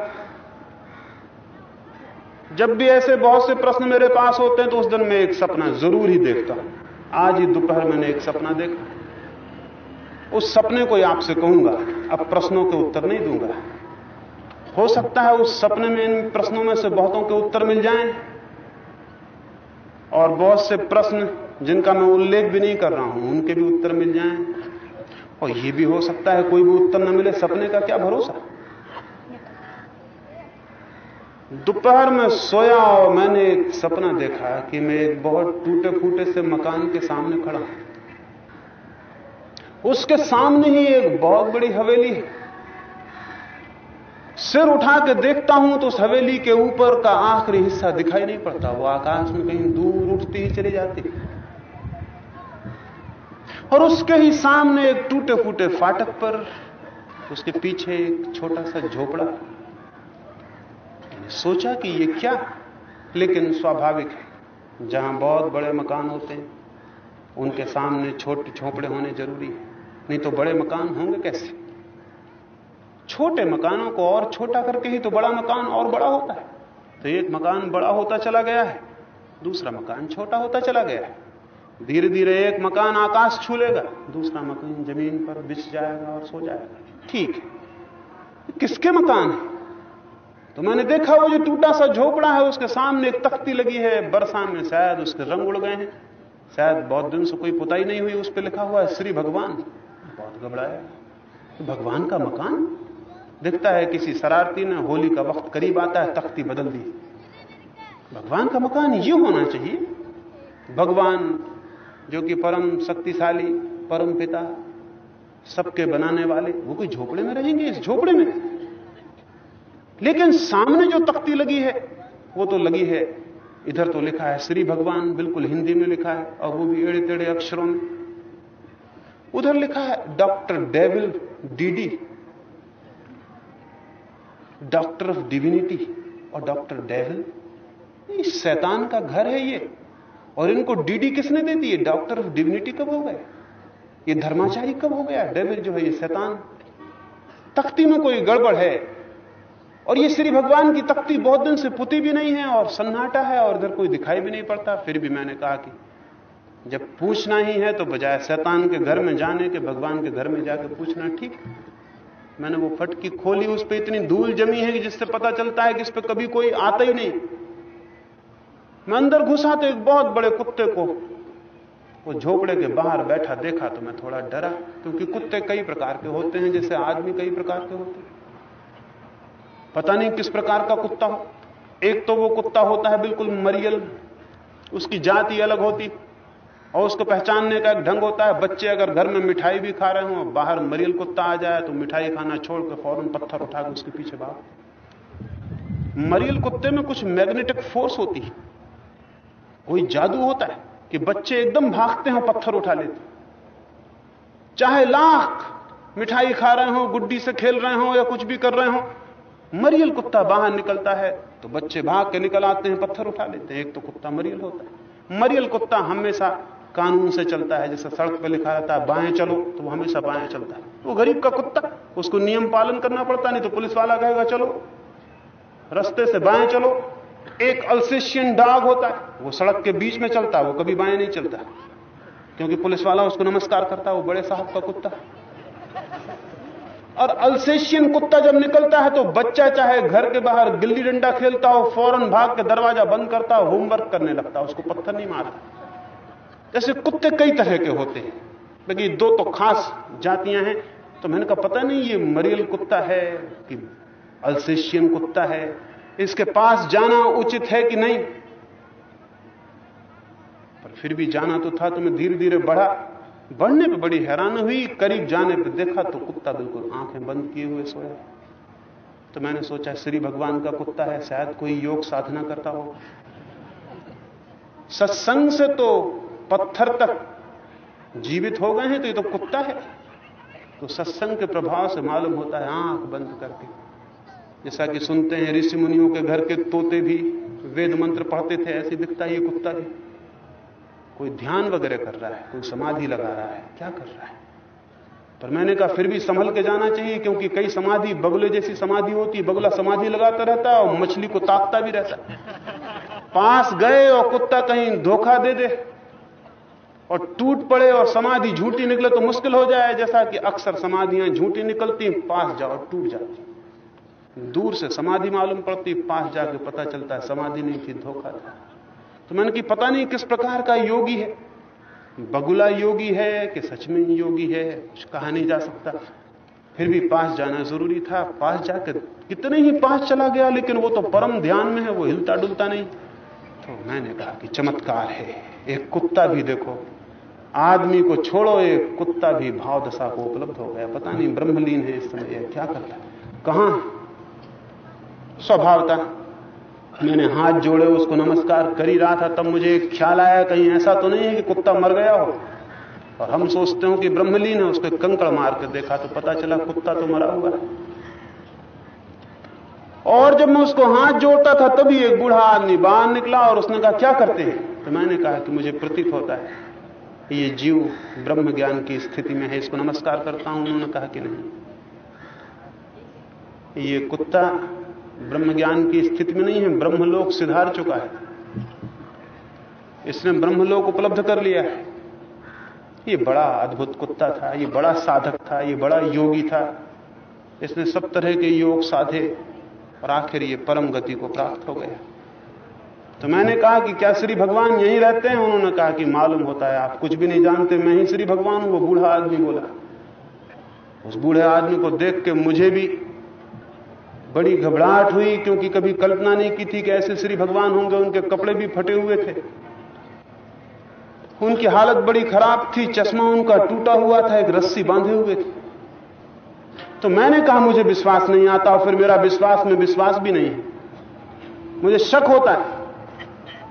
जब भी ऐसे बहुत से प्रश्न मेरे पास होते हैं तो उस दिन मैं एक सपना ज़रूर ही देखता हूँ। आज ही दोपहर मैंने एक सपना देखा। उस सपने को आपसे कहूँगा। अब प्रश्नों के उत्तर नहीं दूँगा। हो सकता है उस सपने में इन प्रश्नों में से बहुतों के उत्तर मिल जाएँ और बहुत से प्रश्न जिनका मैं उल्लेख भी नहीं कर रहा हूँ, उनके भी उत्तर मिल जाएँ। और यह भी हो सकता है कोई भी उत्तर न मिले, सपने का क्या भरोसा? दोपहर में सोया और मैंने एक सपना देखा कि मैं एक बहुत टूटे फूटे से मकान के सामने खड़ा हूँ। उसके सामने ही एक बहुत बड़ी हवेली है। सिर उठा के देखता हूँ तो उस हवेली के ऊपर का आखिरी हिस्सा दिखाई नहीं पड़ता। वो आकाश में कहीं दूर उठती ही चली जाती। और उसके ही सामने एक टूटे फूटे फाटक पर उसके पीछे एक छोटा सा झोपड़ा सोचा कि ये क्या, लेकिन स्वाभाविक है। जहाँ बहुत बड़े मकान होते हैं, उनके सामने छोटे झोपड़े होने ज़रूरी है। नहीं तो बड़े मकान होंगे कैसे? छोटे मकानों को और छोटा करके ही तो बड़ा मकान और बड़ा होता है। तो एक मकान बड़ा होता चला गया है, दूसरा मकान छोटा होता चला गया है। धीरे धीरे एक मकान आकाश छू लेगा दूसरा मकान ज़मीन पर बिछ जाएगा और सो जाएगा। ठीक है। किसके मकान है? तो मैंने देखा वो जो टूटा सा झोपड़ा है, उसके सामने एक तख्ती लगी है बरसा में शायद उसके रंग उड़ गए हैं। शायद बहुत दिन से कोई पुताई नहीं हुई, उस पर लिखा हुआ है, श्री भगवान। बहुत घबराया। तो भगवान का मकान? दिखता है किसी शरारती ने होली का वक्त करीब आता है, तख्ती बदल दी। भगवान का मकान ये होना चाहिए। भगवान, जो कि परम शक्तिशाली, परम पिता, सबके बनाने वाले, वो कोई झोपड़े में रहेंगे इस झोपड़े में? लेकिन सामने जो तख्ती लगी है, वो तो लगी है। इधर तो लिखा है, श्री भगवान, बिल्कुल हिंदी में लिखा है, और वो भी एड़े तेड़े अक्षरों में। उधर लिखा है doctor devil DD doctor of divinity और डॉक्टर डेविल शैतान का घर है ये। और इनको डीडी किसने दे दी डॉक्टर ऑफ़ डिविनिटी कब हो गए? ये धर्माचारी कब हो गया? डेविल जो है ये शैतान। तख्ती में कोई गड़बड़ है। और ये श्री भगवान की तख्ती बहुत दिन से पुती भी नहीं है और सन्नाटा है और इधर कोई दिखाई भी नहीं पड़ता। फिर भी मैंने कहा कि जब पूछना ही है तो बजाय शैतान के घर में जाने के, भगवान के घर में जाकर पूछना, ठीक। मैंने वो फटकी खोली, उस पर इतनी धूल जमी है कि जिससे पता चलता है कि इस पर कभी कोई आता ही नहीं। मैं अंदर घुसा तो एक बहुत बड़े कुत्ते को, वो झोपड़े के बाहर बैठा देखा तो मैं थोड़ा डरा, क्योंकि कुत्ते कई प्रकार के होते हैं, जैसे आदमी कई प्रकार के होते पता नहीं किस प्रकार का कुत्ता हो। एक तो वो कुत्ता होता है बिल्कुल मरियल, उसकी जाति अलग होती। और उसको पहचानने का एक ढंग होता है, बच्चे अगर घर में मिठाई भी खा रहे हो बाहर मरियल कुत्ता आ जाए तो मिठाई खाना छोड़कर फ़ौरन पत्थर उठा के उसके पीछे भाग। मरियल कुत्ते में कुछ मैग्नेटिक फोर्स होती है। कोई जादू होता है कि बच्चे एकदम भागते हैं, पत्थर उठा लेते। चाहे लाख मिठाई खा रहे हो, गुड्डी से खेल रहे हो या कुछ भी कर रहे हो, मरियल कुत्ता बाहर निकलता है तो बच्चे भाग के निकल आते हैं, पत्थर उठा लेते हैं। एक तो कुत्ता मरियल होता है। मरियल कुत्ता हमेशा कानून से चलता है, जैसे सड़क पर लिखा रहता है, बाएँ चलो तो वो हमेशा बाएँ चलता है। वो गरीब का कुत्ता, उसको नियम पालन करना पड़ता, नहीं तो पुलिस वाला कहेगा, चलो, रस्ते से बाएँ चलो। एक अल्सेशियन डॉग होता है, वो सड़क के बीच में चलता है, वो कभी बाएँ नहीं चलता। क्योंकि पुलिस वाला उसको नमस्कार करता है, वो बड़े साहब का कुत्ता। और अल्सेशियन कुत्ता जब निकलता है तो बच्चा चाहे घर के बाहर गिल्ली डंडा खेलता हो, फ़ौरन भाग के दरवाज़ा बंद करता हो, होमवर्क करने लगता है, उसको पत्थर नहीं मारता। जैसे कुत्ते कई तरह के होते हैं। लेकिन दो तो खास जातियाँ हैं तो मैंने कहा, पता नहीं, ये मरियल कुत्ता है कि अल्सेशियन कुत्ता है। इसके पास जाना उचित है कि नहीं? पर फिर भी जाना तो था तो मैं धीरे धीरे बढ़ा। बढ़ने पे बड़ी हैरान हुई, करीब जाने पे देखा तो कुत्ता बिल्कुल आँखें बंद किए हुए सोया। तो मैंने सोचा, श्री भगवान का कुत्ता है, शायद कोई योग साधना करता हो। सत्संग से तो पत्थर तक जीवित हो गए हैं तो ये तो कुत्ता है। तो सत्संग के प्रभाव से मालूम होता है, आँख बंद करके। जैसा कि सुनते हैं, ऋषि मुनियों के घर के तोते भी वेद मंत्र पढ़ते थे, ऐसे दिखता है ये कुत्ता भी। कोई ध्यान वगैरह कर रहा है, कोई समाधि लगा रहा है, क्या कर रहा है? पर मैंने कहा, फिर भी संभल के जाना चाहिए, क्योंकि कई समाधि, बगुले जैसी समाधि होती है बगुला समाधि लगाता रहता है और मछली को ताकता भी रहता है। पास गए और कुत्ता कहीं धोखा दे दे। और टूट पड़े और समाधि झूठी निकले तो मुश्किल हो जाए। जैसा कि अक्सर समाधियाँ झूठी निकलती, पास जाओ टूट जाती। दूर से समाधि मालूम पड़ती, पास जाके पता चलता है समाधि नहीं थी, धोखा था। तो मैंने कि पता नहीं किस प्रकार का योगी है। बगुला योगी है कि सच में योगी है, कुछ कहा नहीं जा सकता। फिर भी पास जाना ज़रूरी था। पास जाकर कितने ही पास चला गया, लेकिन वो तो परम ध्यान में है, वो हिलता डुलता नहीं। तो मैंने कहा कि चमत्कार है। एक कुत्ता भी देखो। आदमी को छोड़ो, एक कुत्ता भी भाव दशा को उपलब्ध हो गया। पता नहीं ब्रह्मलीन है इस समय क्या करता है? कहाँ स्वभावता मैंने हाथ जोड़े, उसको नमस्कार कर ही रहा था, तब मुझे ख्याल आया, कहीं ऐसा तो नहीं है कि कुत्ता मर गया हो। और हम सोचते हो कि ब्रह्मलीन है, उसको कंकड़ मार कर देखा तो पता चला कुत्ता तो मरा हुआ है। और जब मैं उसको हाथ जोड़ता था, तभी एक बूढ़ा आदमी बाहर निकला और उसने कहा, क्या करते हैं? तो मैंने कहा, कि मुझे प्रतीत होता है, ये जीव ब्रह्म ज्ञान की स्थिति में है, इसको नमस्कार करता हूँ। उन्होंने कहा कि नहीं। ये कुत्ता ब्रह्म ज्ञान की स्थिति में नहीं है, ब्रह्मलोक सिधार चुका है। इसने ब्रह्मलोक उपलब्ध कर लिया है। ये बड़ा अद्भुत कुत्ता था, ये बड़ा साधक था, ये बड़ा योगी था। इसने सब तरह के योग साधे और आखिर ये परम गति को प्राप्त हो गया। तो मैंने कहा कि क्या श्री भगवान यहीं रहते हैं? उन्होंने कहा कि मालूम होता है, आप कुछ भी नहीं जानते, मैं ही श्री भगवान हूँ, वो बूढ़ा आदमी बोला। उस बूढ़े आदमी को देख के मुझे भी बड़ी घबराहट हुई, क्योंकि कभी कल्पना नहीं की थी कि ऐसे श्री भगवान होंगे, उनके कपड़े भी फटे हुए थे। उनकी हालत बड़ी खराब थी, चश्मा उनका टूटा हुआ था, एक रस्सी बांधे हुए थे। तो मैंने कहा, मुझे विश्वास नहीं आता और फिर मेरा विश्वास में विश्वास भी नहीं है। मुझे शक होता है।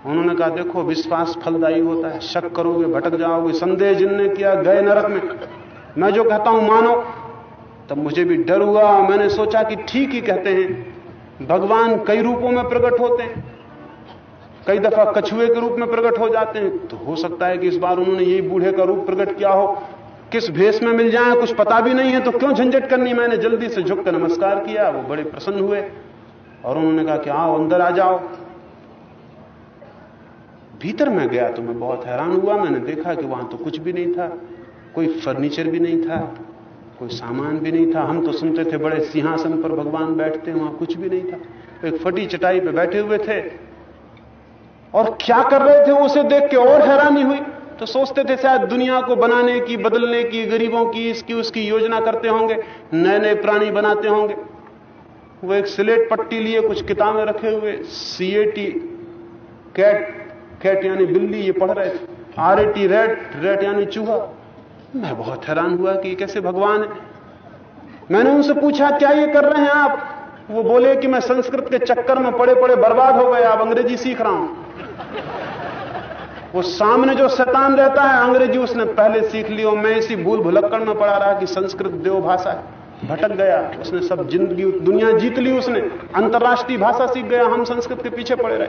उन्होंने कहा, देखो, विश्वास फलदायी होता है। शक करोगे, भटक जाओगे। संदेह जिनने किया, गए नरक में। मैं जो कहता हूँ, मानो। तब मुझे भी डर हुआ मैंने सोचा कि ठीक ही कहते हैं। भगवान कई रूपों में प्रकट होते हैं। कई दफ़ा कछुए के रूप में प्रकट हो जाते हैं। तो हो सकता है कि इस बार उन्होंने यही बूढ़े का रूप प्रकट किया हो। किस भेष में मिल जाए, कुछ पता भी नहीं है तो क्यों झंझट करनी? मैंने जल्दी से झुक कर नमस्कार किया, वो बड़े प्रसन्न हुए और उन्होंने कहा कि आओ, अंदर आ जाओ। भीतर में गया तो मैं बहुत हैरान हुआ, मैंने देखा कि वहाँ तो कुछ भी नहीं था, कोई फर्नीचर भी नहीं था, कोई सामान भी नहीं था। हम तो सुनते थे बड़े सिंहासन पर भगवान बैठते हैं, वहाँ कुछ भी नहीं था। एक फटी चटाई पे बैठे हुए थे और क्या कर रहे थे, उसे देख के और हैरानी हुई। तो सोचते थे शायद दुनिया को बनाने की, बदलने की, गरीबों की इसकी उसकी योजना करते होंगे नए नए प्राणी बनाते होंगे। वो एक स्लेट पट्टी लिए कुछ किताबें रखे हुए सीएटी कैट कैट यानी बिल्ली, ये पढ़ रहे थे। R A T rat rat यानी चूहा। मैं बहुत हैरान हुआ कि कैसे भगवान है। मैंने उनसे पूछा, क्या ये कर रहे हैं आप? वो बोले कि मैं संस्कृत के चक्कर में पड़े पड़े बर्बाद हो गए, आप अंग्रेज़ी सीख रहा हूँ। वो सामने जो शैतान रहता है, अंग्रेज़ी उसने पहले सीख ली, और मैं इसी भूल भुलक्कड़ में पड़ा रहा कि संस्कृत देव भाषा है। भटक गया। उसने सब ज़िंदगी, दुनिया जीत ली उसने। अंतर्राष्ट्रीय भाषा सीख गया। हम संस्कृत के पीछे पड़े रहे।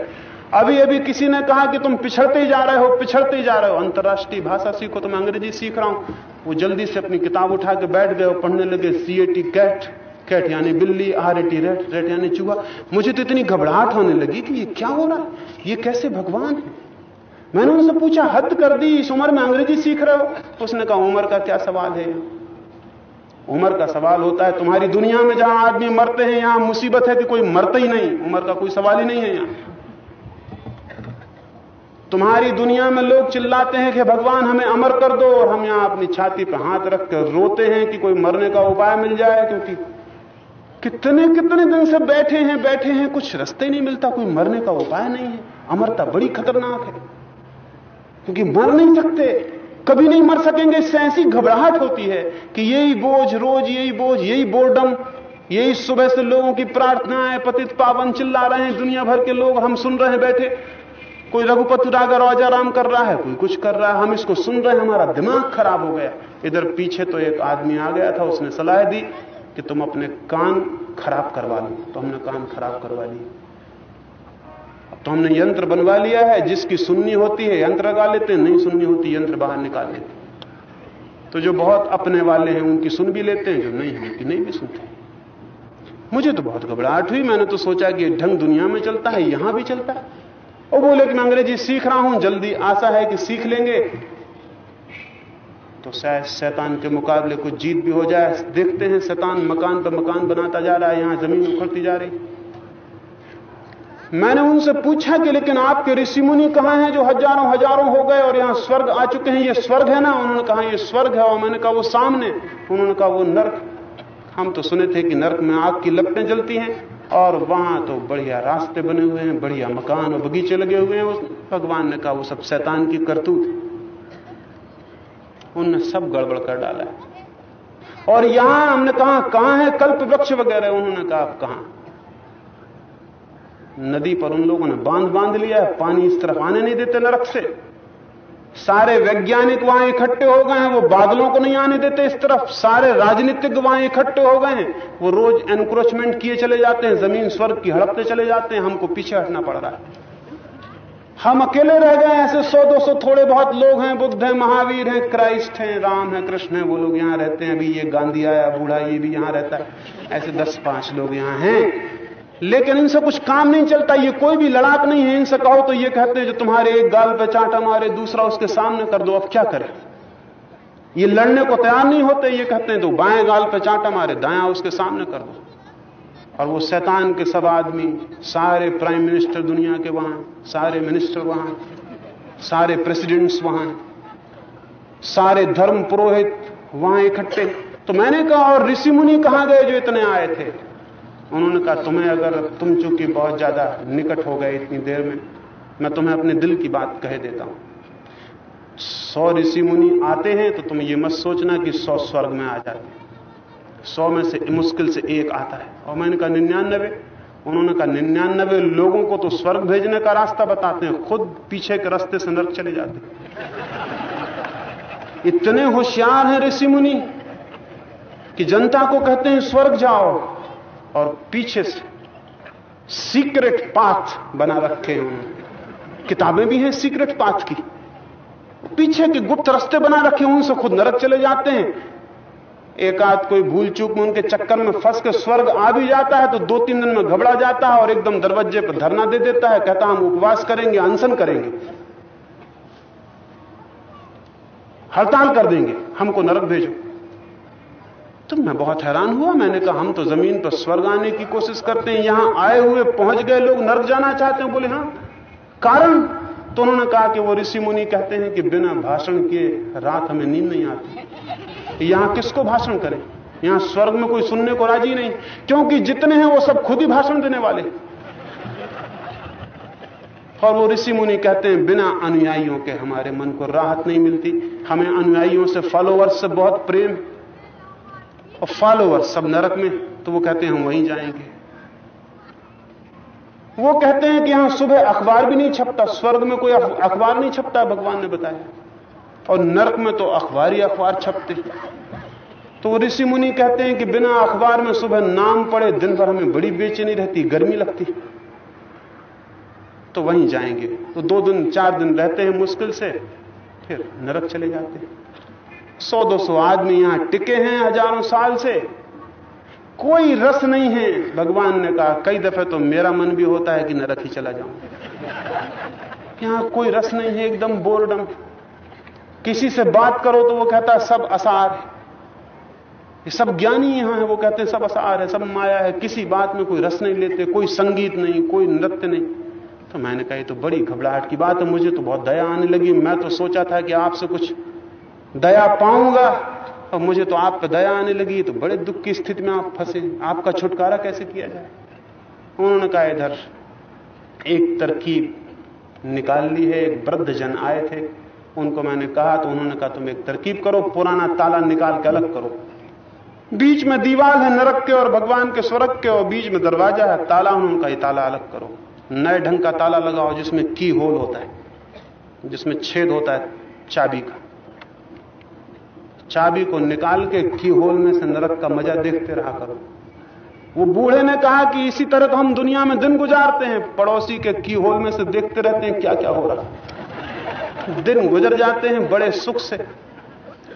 अभी अभी किसी ने कहा कि तुम पिछड़ते ही जा रहे हो, पिछड़ते ही जा रहे हो। अंतर्राष्ट्रीय भाषा सीखो तो मैं अंग्रेज़ी सीख रहा हूँ। वो जल्दी से अपनी किताब उठा के बैठ गए पढ़ने लगे। सीएटी कैट कैट यानी बिल्ली आर एटी रेट रेट यानी चूहा। मुझे तो इतनी घबराहट होने लगी कि ये क्या हो रहा है? ये कैसे भगवान है? मैंने उनसे पूछा, हद कर दी, इस उम्र में अंग्रेज़ी सीख रहे हो? उसने कहा, उम्र का क्या सवाल है? उम्र का सवाल होता है, तुम्हारी दुनिया में जहाँ आदमी मरते हैं, यहाँ मुसीबत है कि कोई मरता ही नहीं। उम्र का कोई सवाल ही नहीं है यहाँ। तुम्हारी दुनिया में लोग चिल्लाते हैं कि भगवान, हमें अमर कर दो, और हम यहाँ अपनी छाती पर हाथ रख कर रोते हैं कि कोई मरने का उपाय मिल जाए, क्योंकि कितने कितने दिन से बैठे हैं बैठे हैं, कुछ रास्ते नहीं मिलता, कोई मरने का उपाय नहीं है। अमरता बड़ी खतरनाक है। क्योंकि मर नहीं सकते, कभी नहीं मर सकेंगे। इससे ऐसी घबराहट होती है कि यही बोझ रोज, यही बोझ, यही बोर्डम, यही सुबह से लोगों की प्रार्थनाएँ, पतित पावन चिल्ला रहे हैं, दुनिया भर के लोग हम सुन रहे हैं बैठे। कोई रघुपति रागर राजाराम कर रहा है, कोई कुछ कर रहा है, हम इसको सुन रहे हैं, हमारा दिमाग खराब हो गया। इधर पीछे तो एक आदमी आ गया था, उसने सलाह दी कि तुम अपने कान खराब करवा लो। तो हमने कान खराब करवा लिए। तो हमने यंत्र बनवा लिया है, जिसकी सुननी होती है, यंत्र लगा लेते हैं, नहीं सुननी होती, यंत्र बाहर निकाल लेते तो जो बहुत अपने वाले हैं, उनकी सुन भी लेते हैं, जो नहीं है, उनकी नहीं भी सुनते मुझे तो बहुत घबराहट हुई, मैंने तो सोचा कि ढंग दुनिया में चलता है, यहाँ भी चलता है। और बोले कि मैं अंग्रेज़ी सीख रहा हूँ, जल्दी आशा है कि सीख लेंगे। तो शायद शैतान के मुकाबले कुछ जीत भी हो जाए। देखते हैं, शैतान मकान पर मकान बनाता जा रहा है, यहाँ ज़मीन उखड़ती जा रही। मैंने उनसे पूछा कि लेकिन आपके ऋषि मुनि कहाँ हैं जो हज़ारों हज़ारों हो गए और यहाँ स्वर्ग आ चुके हैं? ये स्वर्ग है ना? उन्होंने कहा, ये स्वर्ग है। और मैंने कहा, वो सामने उन्होंने कहा, वो नर्क। हम तो सुने थे कि नर्क में आग की लपटें जलती हैं और वहाँ तो बढ़िया रास्ते बने हुए हैं, बढ़िया मकान और बगीचे लगे हुए हैं। भगवान ने कहा, वो सब शैतान की करतूत। उनने सब गड़बड़ कर डाला। और यहाँ हमने कहाँ है कल्प वृक्ष वगैरह? उन्होंने कहा, आप कहाँ? नदी पर उन लोगों ने बाँध बाँध लिया है पानी इस तरफ़ आने नहीं देते नरक से। सारे वैज्ञानिक वहाँ इकट्ठे हो गए हैं, वो बादलों को नहीं आने देते इस तरफ़। सारे राजनीतिक वहाँ इकट्ठे हो गए हैं। वो रोज एनक्रोचमेंट किए चले जाते हैं, ज़मीन स्वर्ग की हड़पते चले जाते हैं, हमको पीछे हटना पड़ रहा है। हम अकेले रह गए ऐसे सौ, दो सौ थोड़े बहुत लोग हैं, बुद्ध हैं, महावीर हैं, क्राइस्ट हैं, राम है, कृष्ण है, वो लोग यहाँ रहते हैं। अभी ये गांधी आया, बूढ़ा ये भी यहाँ रहता है। ऐसे दस पाँच लोग यहाँ हैं। लेकिन इनसे कुछ काम नहीं चलता, ये कोई भी लड़ाक नहीं है। इनसे कहो तो ये कहते हैं, जो तुम्हारे एक गाल पे चांटा मारे, दूसरा उसके सामने कर दो, अब क्या करें? ये लड़ने को तैयार नहीं होते, ये कहते हैं तो बाएँ गाल पे चांटा मारे, दाया उसके सामने कर दो। और वो शैतान के सब आदमी, सारे प्राइम मिनिस्टर दुनिया के वहाँ, सारे मिनिस्टर वहाँ, सारे प्रेसिडेंट्स वहाँ, सारे धर्म पुरोहित वहाँ इकट्ठे। तो मैंने कहा, और ऋषि मुनि कहाँ गए जो इतने आए थे? उन्होंने कहा, तुम्हें अगर तुम चूँकि बहुत ज़्यादा निकट हो गए इतनी देर में, मैं तुम्हें अपने दिल की बात कह देता हूँ। सौ ऋषि मुनि आते हैं तो तुम ये मत सोचना कि सौ स्वर्ग में आ जाते सौ में से मुश्किल से एक आता है। और मैंने कहा, निन्यानबे उन्होंने कहा, निन्यानबे लोगों को तो स्वर्ग भेजने का रास्ता बताते हैं। खुद पीछे के रास्ते से नर्क चले जाते इतने होशियार हैं ऋषि मुनि कि जनता को कहते हैं, स्वर्ग जाओ। और पीछे से सीक्रेट पाथ बना रखे हैं। किताबें भी हैं सीक्रेट पाथ की। पीछे के गुप्त रास्ते बना रखे हैं, उनसे खुद नरक चले जाते हैं। एक आध कोई भूल चूक में उनके चक्कर में फंस के स्वर्ग आ भी जाता है तो दो तीन दिन में घबरा जाता है और एकदम दरवाजे पर धरना दे देता है, कहता हम उपवास करेंगे, अनशन करेंगे। हड़ताल कर देंगे। हमको नरक भेजो। तो मैं बहुत हैरान हुआ, मैंने कहा, हम तो ज़मीन पर स्वर्ग आने की कोशिश करते हैं, यहाँ आए हुए पहुँच गए लोग, नर्क जाना चाहते हैं। बोले, हाँ, कारण? तो उन्होंने कहा कि वो ऋषि मुनि कहते हैं कि बिना भाषण के रात हमें नींद नहीं आती। यहाँ किसको भाषण करें? यहाँ स्वर्ग में कोई सुनने को राज़ी नहीं, क्योंकि जितने हैं वो सब खुद ही भाषण देने वाले। और वो ऋषि मुनि कहते हैं, बिना अनुयायियों के हमारे मन को राहत नहीं मिलती। हमें अनुयायियों से फॉलोअर्स से बहुत प्रेम और फॉलोवर्स सब नरक में तो वो कहते हैं, हम वहीं जाएँगे. वो कहते हैं कि यहाँ सुबह अखबार भी नहीं छपता, स्वर्ग में कोई अखबार नहीं छपता, भगवान ने बताया। और नरक में तो अखबार ही अखबार छपते। तो ऋषि मुनि कहते हैं कि बिना अखबार में सुबह नाम पड़े, दिन भर हमें बड़ी बेचैनी रहती, गर्मी लगती। तो वहीं जाएँगे। तो दो दिन, चार दिन रहते हैं मुश्किल से, फिर नरक चले जाते हैं। सौ दो सौ आदमी यहाँ टिके हैं हज़ारों साल से। कोई रस नहीं है। भगवान ने कहा, कई दफे तो मेरा मन भी होता है कि नरक ही चला जाऊँ। यहाँ कोई रस नहीं है, एकदम बोरडम। किसी से बात करो तो वो कहता है सब असार ये सब ज्ञानी यहाँ है, वो कहते हैं सब असार है, सब माया है। किसी बात में कोई रस नहीं लेते, कोई संगीत नहीं, कोई नृत्य नहीं। तो मैंने कहा तो बड़ी घबराहट की बात है, मुझे तो बहुत दया आने लगी। मैं तो सोचा था कि आपसे कुछ दया पाऊँगा। और मुझे तो आप पर दया आने लगी तो बड़े दुख की स्थिति में आप फंसे। आपका छुटकारा कैसे किया जाए? उन्होंने कहा, इधर एक तरकीब निकाल ली है, एक वृद्ध जन आए थे। उनको मैंने कहा तो उन्होंने कहा, तुम एक तरकीब करो, पुराना ताला निकाल के अलग करो। बीच में दीवार है नरक के और भगवान के स्वर्ग के, और बीच में दरवाज़ा है ताला, उन्होंने कहा ताला अलग करो। नए ढंग का ताला लगाओ, जिसमें की होल होता है, जिसमें छेद होता है चाबी का। चाबी को निकाल के की होल में से नरक का मज़ा देखते रहा करो। वो बूढ़े ने कहा कि इसी तरह तो हम दुनिया में दिन गुजारते हैं, पड़ोसी के की होल में से देखते रहते हैं क्या क्या हो रहा दिन गुजर जाते हैं, बड़े सुख से।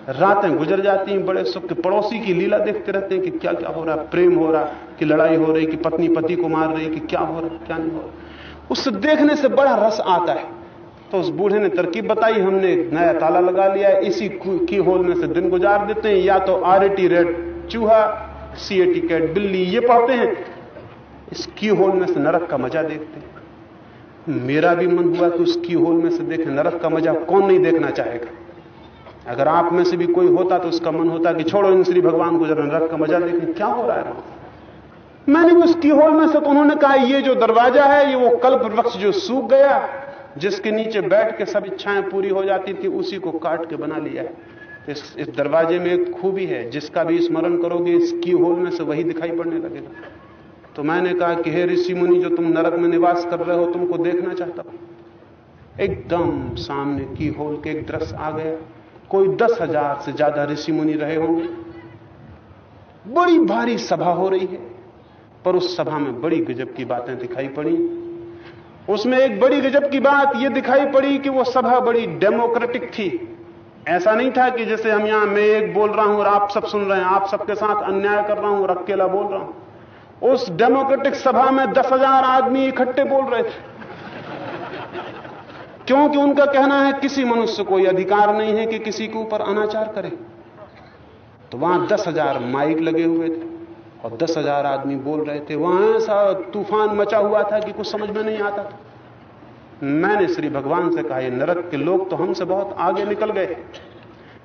रातें गुजर जाती हैं, बड़े सुख के पड़ोसी की लीला देखते रहते हैं कि क्या क्या हो रहा प्रेम हो रहा कि लड़ाई हो रही कि पत्नी पति को मार रही कि क्या हो रहा क्या नहीं हो रहा उससे देखने से बड़ा रस आता है। तो उस बूढ़े ने तरकीब बताई, हमने नया ताला लगा लिया, इसी की होल में से दिन गुजार देते हैं, या तो आर ए टी रेड चूहा, सी ए कैट बिल्ली, ये पढ़ते हैं। इस की होल में से नरक का मज़ा देखते हैं। मेरा भी मन हुआ कि उस की होल में से देखें, नरक का मज़ा कौन नहीं देखना चाहेगा। अगर आप में से भी कोई होता तो उसका मन होता कि छोड़ो इन श्री भगवान को, जरा नरक का मज़ा देखें, क्या हो रहा है? मैंने उस की होल में से तो उन्होंने कहा, ये जो दरवाज़ा है, ये वो कल्प वृक्ष जो सूख गया जिसके नीचे बैठ के सब इच्छाएँ पूरी हो जाती थी उसी को काट के बना लिया है। इस, इस दरवाजे में एक खूबी है जिसका भी स्मरण करोगे इस की होल में से वही दिखाई पड़ने लगेगा। तो मैंने कहा कि हे ऋषि मुनि जो तुम नरक में निवास कर रहे हो तुमको देखना चाहता हूँ। एकदम सामने की होल के एक दृश्य आ गया। कोई दस हज़ार से ज़्यादा ऋषि मुनि रहे होंगे। बड़ी भारी सभा हो रही है पर उस सभा में बड़ी गजब की बातें दिखाई पड़ी। उसमें एक बड़ी गजब की बात यह दिखाई पड़ी कि वो सभा बड़ी डेमोक्रेटिक थी। ऐसा नहीं था कि जैसे हम यहाँ मैं एक बोल रहा हूँ और आप सब सुन रहे हैं, आप सबके साथ अन्याय कर रहा हूँ और अकेला बोल रहा हूँ। उस डेमोक्रेटिक सभा में दस हज़ार आदमी इकट्ठे बोल रहे थे। क्योंकि उनका कहना है, किसी मनुष्य कोई अधिकार नहीं है कि किसी के ऊपर अनाचार करे। तो वहाँ दस हज़ार माइक लगे हुए थे। और दस हज़ार आदमी बोल रहे थे, वहाँ ऐसा तूफ़ान मचा हुआ था कि कुछ समझ में नहीं आता था। मैंने श्री भगवान से कहा, ये नरक के लोग तो हमसे बहुत आगे निकल गए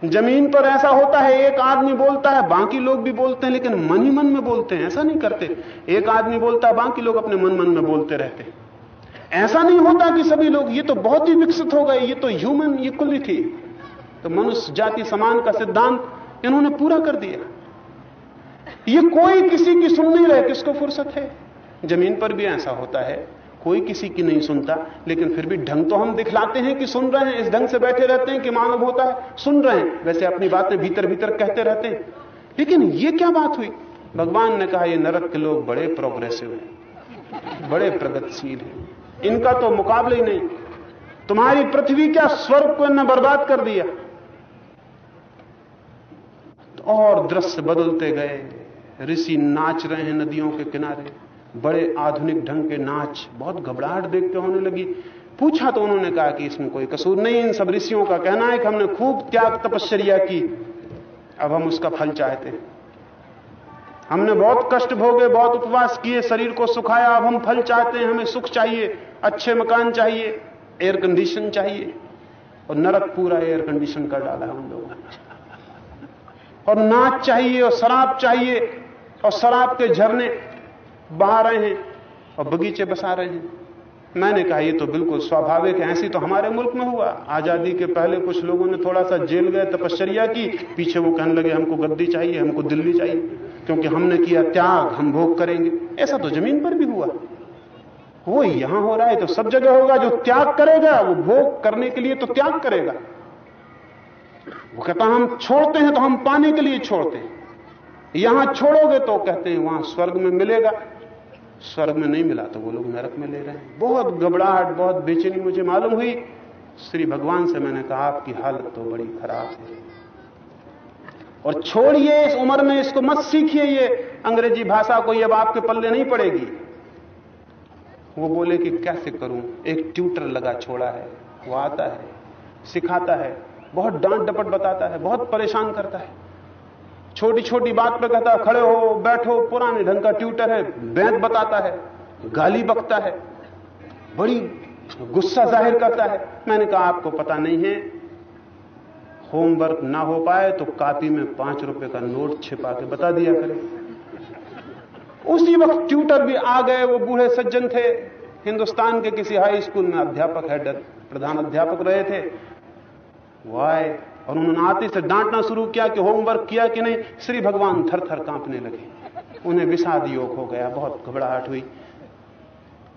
ज़मीन पर ऐसा होता है, एक आदमी बोलता है, बाकी लोग भी बोलते हैं, लेकिन मन ही मन में बोलते हैं, ऐसा नहीं करते। एक आदमी बोलता है, बाकी लोग अपने मन मन में बोलते रहते ऐसा नहीं होता कि सभी लोग, ये तो बहुत ही विकसित हो गए, ये तो ह्यूमन इक्वलिटी तो मनुष्य जाति समान का सिद्धांत इन्होंने पूरा कर दिया। ये कोई किसी की सुन नहीं रहे किसको फुर्सत है? ज़मीन पर भी ऐसा होता है, कोई किसी की नहीं सुनता, लेकिन फिर भी ढंग तो हम दिखलाते हैं कि सुन रहे हैं, इस ढंग से बैठे रहते हैं कि मानव होता है, सुन रहे हैं, वैसे अपनी बातें भीतर भीतर कहते रहते हैं। लेकिन ये क्या बात हुई? भगवान ने कहा, ये नरक के लोग बड़े प्रोग्रेसिव हैं, बड़े प्रगतिशील हैं। इनका तो मुकाबला ही नहीं। तुम्हारी पृथ्वी क्या स्वर्ग को इन्हें बर्बाद कर दिया? और दृश्य बदलते गए। ऋषि नाच रहे हैं नदियों के किनारे। बड़े आधुनिक ढंग के नाच, बहुत घबराहट देख के होने लगी। पूछा तो उन्होंने कहा कि इसमें कोई कसूर नहीं, इन सब ऋषियों का कहना है कि हमने खूब त्याग तपश्चर्या की। अब हम उसका फल चाहते हैं। हमने बहुत कष्ट भोगे, बहुत उपवास किए, शरीर को सुखाया। अब हम फल चाहते हैं, हमें सुख चाहिए, अच्छे मकान चाहिए एयर कंडीशन चाहिए। और नरक पूरा एयर कंडीशन कर डाला है उन लोगों ने। और नाच चाहिए, और शराब चाहिए और शराब के झरने बहा रहे हैं और बगीचे बसा रहे हैं। मैंने कहा, ये तो बिल्कुल स्वाभाविक है, ऐसी तो हमारे मुल्क में हुआ। आज़ादी के पहले कुछ लोगों ने थोड़ा सा जेल गए, तपश्चर्या की। पीछे वो कहने लगे, हमको गद्दी चाहिए, हमको दिल्ली चाहिए, क्योंकि हमने किया त्याग, हम भोग करेंगे। ऐसा तो ज़मीन पर भी हुआ। वो यहाँ हो रहा है तो सब जगह होगा, जो त्याग करेगा, वो भोग करने के लिए तो त्याग करेगा। वो कहता, हम छोड़ते हैं तो हम पाने के लिए छोड़ते हैं। यहाँ छोड़ोगे तो कहते हैं वहाँ स्वर्ग में मिलेगा। स्वर्ग में नहीं मिला तो वो लोग नरक में ले रहे हैं। बहुत घबराहट, बहुत बेचैनी मुझे मालूम हुई। श्री भगवान से मैंने कहा, आपकी हालत तो बड़ी खराब है। और छोड़िए इस उम्र में, इसको मत सीखिए ये। अंग्रेज़ी भाषा को ये अब आपके पल्ले नहीं पड़ेगी। वो बोले कि कैसे करूँ? एक ट्यूटर लगा छोड़ा है। वो आता है, सिखाता है। बहुत डांट डपट बताता है, बहुत परेशान करता है। छोटी छोटी बात पे कहता है, खड़े हो, बैठो, पुराने ढंग का ट्यूटर है बैंत बताता है, गाली बकता है, बड़ी गुस्सा ज़ाहिर करता है। मैंने कहा, आपको पता नहीं है, होमवर्क ना हो पाए तो कापी में पाँच रुपए का नोट छिपा के बता दिया करें। उसी वक्त ट्यूटर भी आ गए, वो बूढ़े सज्जन थे। हिंदुस्तान के किसी हाई स्कूल में अध्यापक है प्रधान अध्यापक रहे थे। वो आए और उन्होंने आते से डांटना शुरू किया कि होमवर्क किया कि नहीं, श्री भगवान थर थर कांपने लगे। उन्हें विषाद योग हो गया, बहुत घबराहट हुई।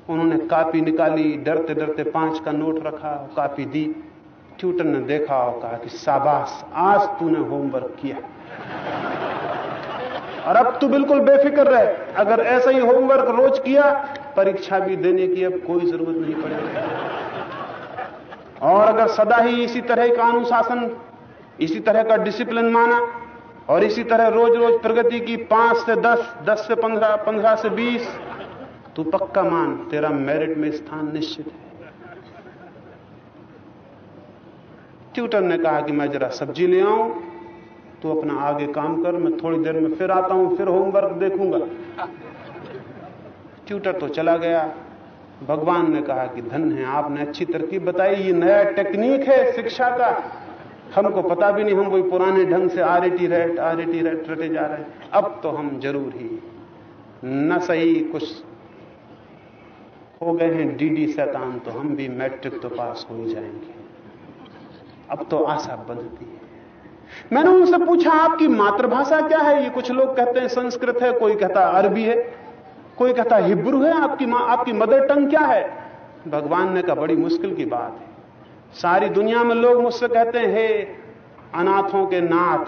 उन्होंने कापी निकाली डरते डरते पाँच का नोट रखा, कापी दी। ट्यूटर ने देखा और कहा कि शाबाश, आज तूने होमवर्क किया। और अब तू बिल्कुल बेफिक्र रहे। अगर ऐसा ही होमवर्क रोज किया, परीक्षा भी देने की अब कोई ज़रूरत नहीं पड़ेगी। और अगर सदा ही इसी तरह का अनुशासन इसी तरह का डिसिप्लिन माना और इसी तरह रोज रोज प्रगति की पाँच से दस दस से पंद्रह पंद्रह से बीस, तू पक्का मान तेरा मेरिट में स्थान निश्चित है। ट्यूटर ने कहा कि मैं जरा सब्ज़ी ले आऊँ, तू अपना आगे काम कर, मैं थोड़ी देर में फिर आता हूँ, फिर होमवर्क देखूँगा। ट्यूटर तो चला गया। भगवान ने कहा कि धन है, आपने अच्छी तरकीब बताई, ये नया टेक्निक है शिक्षा का। हमको पता भी नहीं, हम वही पुराने ढंग से R A T rat R A T rat रटे जा रहे हैं। अब तो हम ज़रूर ही न सही कुछ हो गए हैं, डीडी शैतान तो हम भी मैट्रिक तो पास हो ही जाएँगे। अब तो आशा बनती है। मैंने उनसे पूछा, आपकी मातृभाषा क्या है? ये कुछ लोग कहते हैं संस्कृत है, कोई कहता अरबी है, कोई कहता हिब्रू है। आपकी आपकी मदर टंग क्या है? भगवान ने कहा, बड़ी मुश्किल की बात है। सारी दुनिया में लोग मुझसे कहते हैं, हे अनाथों के नाथ,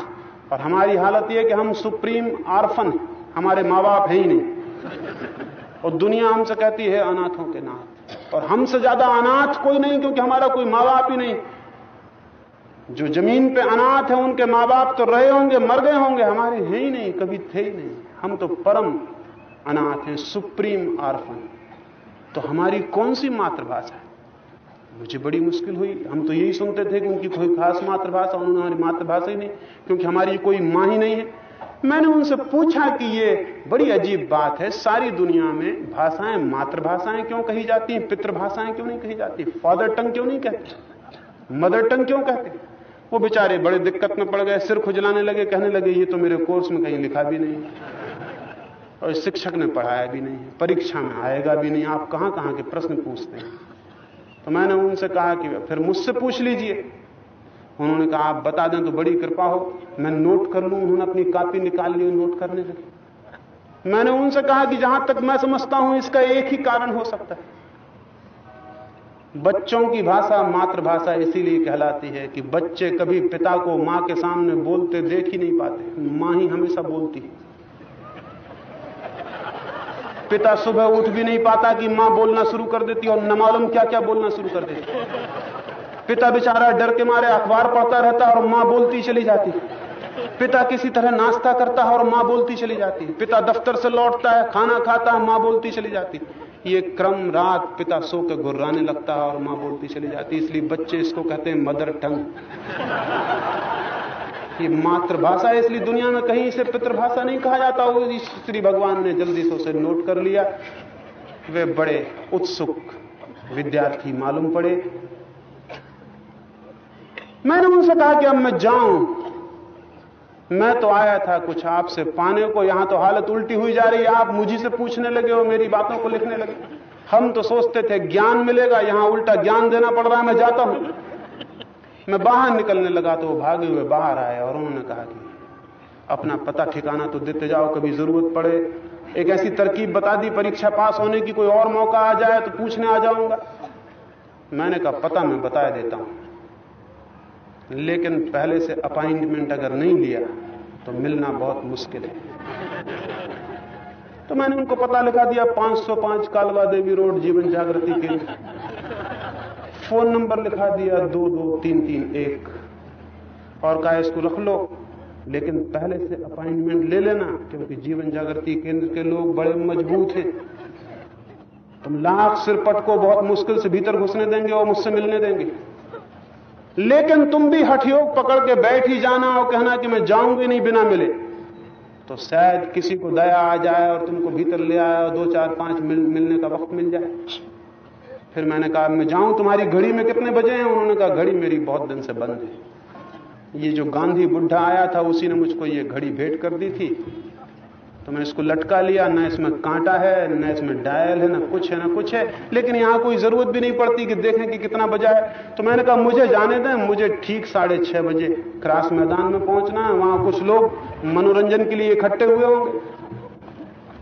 और हमारी हालत यह कि हम सुप्रीम आर्फन हमारे माँ बाप है ही नहीं। और दुनिया हमसे कहती है, अनाथों के नाथ। और हमसे ज़्यादा अनाथ कोई नहीं, क्योंकि हमारा कोई माँ बाप ही नहीं। जो ज़मीन पे अनाथ है, उनके माँ बाप तो रहे होंगे, मर गए होंगे, हमारे हैं ही नहीं, कभी थे ही नहीं। हम तो परम अनाथ हैं, सुप्रीम आर्फन। तो हमारी कौन सी मातृभाषा है? मुझे बड़ी मुश्किल हुई। हम तो यही सुनते थे कि उनकी कोई खास मातृभाषा, उन्होंने हमारी मातृभाषा ही नहीं, क्योंकि हमारी कोई माँ ही नहीं है। मैंने उनसे पूछा कि ये बड़ी अजीब बात है, सारी दुनिया में भाषाएँ मातृभाषाएँ क्यों कही जाती हैं, पितृभाषाएँ क्यों नहीं कही जाती फादर टंग क्यों नहीं कहते? मदर टंग क्यों कहते वो बेचारे बड़े दिक्कत में पड़ गए, सिर खुजलाने लगे, कहने लगे, ये तो मेरे कोर्स में कहीं लिखा भी नहीं और शिक्षक ने पढ़ाया भी नहीं परीक्षा में आएगा भी नहीं, आप कहाँ कहाँ के प्रश्न पूछते हैं? तो मैंने उनसे कहा कि फिर मुझसे पूछ लीजिए। उन्होंने कहा, आप बता दें तो बड़ी कृपा हो। मैं नोट कर लूँ उन्होंने अपनी कापी निकाल ली नोट करने लगे। मैंने उनसे कहा कि जहाँ तक मैं समझता हूँ, इसका एक ही कारण हो सकता है। बच्चों की भाषा मातृभाषा इसीलिए कहलाती है कि बच्चे कभी पिता को माँ के सामने बोलते देख ही नहीं पाते। माँ ही हमेशा बोलती है। पिता सुबह उठ भी नहीं पाता कि माँ बोलना शुरू कर देती और न मालूम क्या क्या बोलना शुरू कर देती पिता बेचारा डर के मारे अखबार पढ़ता रहता और माँ बोलती चली जाती पिता किसी तरह नाश्ता करता है और माँ बोलती चली जाती पिता दफ्तर से लौटता है, खाना खाता है, माँ बोलती चली जाती ये क्रम रात पिता सो के घुर्राने लगता है और माँ बोलती चली जाती इसलिए बच्चे इसको कहते हैं मदर टंग ये मातृभाषा है इसलिए दुनिया में कहीं इसे पितृभाषा नहीं कहा जाता वो श्री भगवान ने जल्दी से उसे नोट कर लिया। वे बड़े उत्सुक विद्यार्थी मालूम पड़े। मैंने उनसे कहा कि अब मैं जाऊँ। मैं तो आया था कुछ आपसे पाने को। यहाँ तो हालत उल्टी हुई जा रही है। आप मुझे से पूछने लगे हो मेरी बातों को लिखने लगे। हम तो सोचते थे ज्ञान मिलेगा। यहाँ उल्टा ज्ञान देना पड़ रहा है। मैं जाता हूँ। मैं बाहर निकलने लगा तो वो भागे हुए बाहर आए और उन्होंने कहा कि अपना पता ठिकाना तो देते जाओ, कभी ज़रूरत पड़े। एक ऐसी तरकीब बता दी, परीक्षा पास होने की कोई और मौका आ जाए तो पूछने आ जाऊँगा। मैंने कहा, पता मैं बता देता हूँ। लेकिन पहले से अपॉइंटमेंट अगर नहीं लिया तो मिलना बहुत मुश्किल है। तो मैंने उनको पता लिखा दिया 505 कालवा देवी रोड जीवन जागृति केंद्र फ़ोन नंबर लिखा दिया दो दो तीन तीन एक। और कहा इसको रख लो। लेकिन पहले से अपॉइंटमेंट ले लेना क्योंकि जीवन जागृति केंद्र के लोग बड़े मज़बूत हैं। तुम लाख सिरपट को बहुत मुश्किल से भीतर घुसने देंगे और मुझसे मिलने देंगे। लेकिन तुम भी हठयोग पकड़ के बैठ ही जाना और कहना कि मैं जाऊँगी नहीं बिना मिले। तो शायद किसी को दया आ जाए और तुमको भीतर ले आए और दो चार पाँच मिल, मिलने का वक्त मिल जाए। फिर मैंने कहा, मैं जाऊँ तुम्हारी घड़ी में कितने बजे हैं? उन्होंने कहा, घड़ी मेरी बहुत दिन से बंद है। ये जो गांधी बुढ़ा आया था, उसी ने मुझको ये घड़ी भेंट कर दी थी। तो मैं इसको लटका लिया, न इसमें कांटा है, न इसमें डायल है, न कुछ है, न कुछ है। लेकिन यहाँ कोई ज़रूरत भी नहीं पड़ती कि देखें कि कितना बजा है। तो मैंने कहा, मुझे जाने दें, मुझे ठीक साढ़े छह बजे क्रास मैदान में पहुँचना है। वहाँ कुछ लोग मनोरंजन के लिए इकट्ठे हुए होंगे।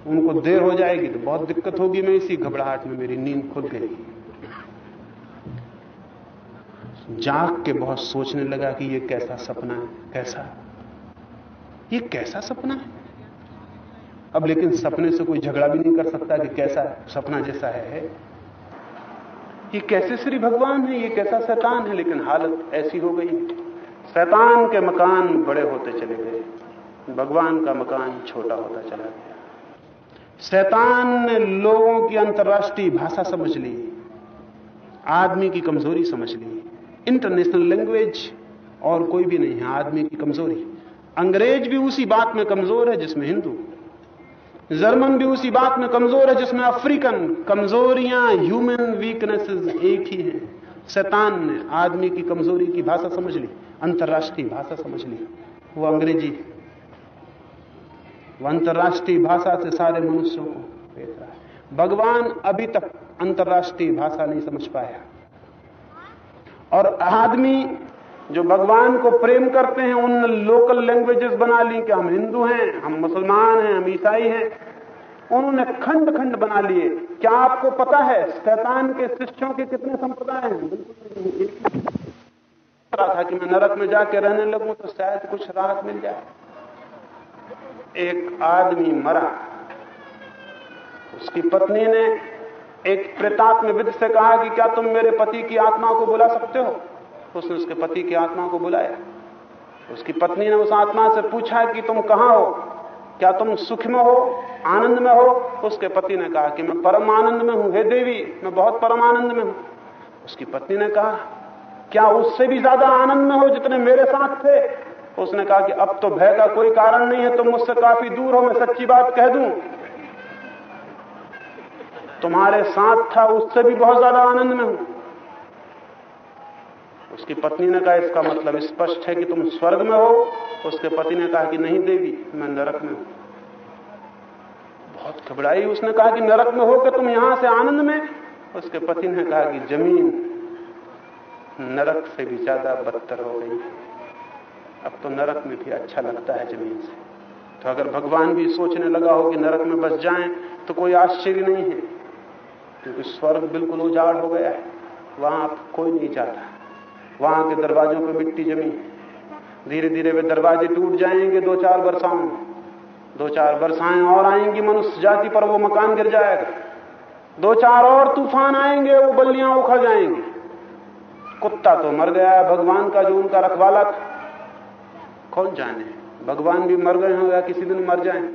उनको देर हो जाएगी तो बहुत दिक्कत होगी, मैं इसी घबराहट में मेरी नींद खुल गई। जाग के बहुत सोचने लगा कि ये कैसा सपना है, कैसा? ये कैसा सपना है? अब लेकिन सपने से कोई झगड़ा भी नहीं कर सकता कि कैसा सपना जैसा है ये कैसे श्री भगवान है? ये कैसा शैतान है? लेकिन हालत ऐसी हो गई। शैतान के मकान बड़े होते चले गए। भगवान का मकान छोटा होता चला गया। शैतान ने लोगों की अंतर्राष्ट्रीय भाषा समझ ली। आदमी की कमज़ोरी समझ ली। इंटरनेशनल लैंग्वेज और कोई भी नहीं है, आदमी की कमज़ोरी। अंग्रेज़ भी उसी बात में कमज़ोर है जिसमें हिंदू। जर्मन भी उसी बात में कमज़ोर है जिसमें अफ्रीकन कमजोरियाँ ह्यूमन वीकनेसेस एक ही हैं। शैतान ने आदमी की कमज़ोरी की भाषा समझ ली, अंतर्राष्ट्रीय भाषा समझ ली। वो अंग्रेज़ी वो अंतर्राष्ट्रीय भाषा से सारे मनुष्यों को भेज रहा है। भगवान अभी तक अंतर्राष्ट्रीय भाषा नहीं समझ पाया। और आदमी जो भगवान को प्रेम करते हैं, उन लोकल लैंग्वेजेस बना ली कि हम हिंदू हैं, हम मुसलमान हैं, हम ईसाई हैं। उन्होंने खंड खंड बना लिए। क्या आपको पता है, शैतान के शिष्यों के कितने संप्रदाय हैं? बिल्कुल था कि मैं नरक में जाके रहने लगूं तो शायद कुछ राहत मिल जाए। एक आदमी मरा। उसकी पत्नी ने एक प्रेतात्म विद से कहा कि क्या तुम मेरे पति की आत्मा को बुला सकते हो? उसने उसके पति की आत्मा को बुलाया। उसकी पत्नी ने उस आत्मा से पूछा कि तुम कहाँ हो? क्या तुम सुख में हो? आनंद में हो? उसके पति ने कहा कि मैं परम आनंद में हूँ। हे देवी, मैं बहुत परम आनंद में हूँ। उसकी पत्नी ने कहा, क्या उससे भी ज़्यादा आनंद में हो जितने मेरे साथ थे? उसने कहा कि अब तो भय का कोई कारण नहीं है तुम मुझसे काफ़ी दूर हो, मैं सच्ची बात कह दूँ। तुम्हारे साथ था, उससे भी बहुत ज़्यादा आनंद में हूँ। उसकी पत्नी ने कहा, इसका मतलब स्पष्ट है कि तुम स्वर्ग में हो। उसके पति ने कहा कि नहीं देवी, मैं नरक में हूँ। बहुत घबराई उसने, कहा कि नरक में हो कि तुम यहाँ से आनंद में? उसके पति ने कहा कि ज़मीन नरक से भी ज़्यादा बदतर हो गई। अब तो नरक में भी अच्छा लगता है ज़मीन से। तो अगर भगवान भी सोचने लगा हो कि नरक में बस जाएँ तो कोई आश्चर्य नहीं है। क्योंकि स्वर्ग बिल्कुल उजाड़ हो गया है। वहाँ अब कोई नहीं जाता। वहाँ के दरवाजों पर मिट्टी जमी धीरे धीरे वे दरवाजे टूट जाएँगे दो चार वर्षों में। दो चार वर्षाएँ और आएँगी, मनुष्य जाति पर वो मकान गिर जाएगा। दो चार और तूफ़ान आएँगे, वो बल्लियाँ उखड़ जाएँगी। कुत्ता तो मर गया है, भगवान का जो उनका रखवाला था। कौन जाने? भगवान भी मर गए हो होगा किसी दिन मर जाए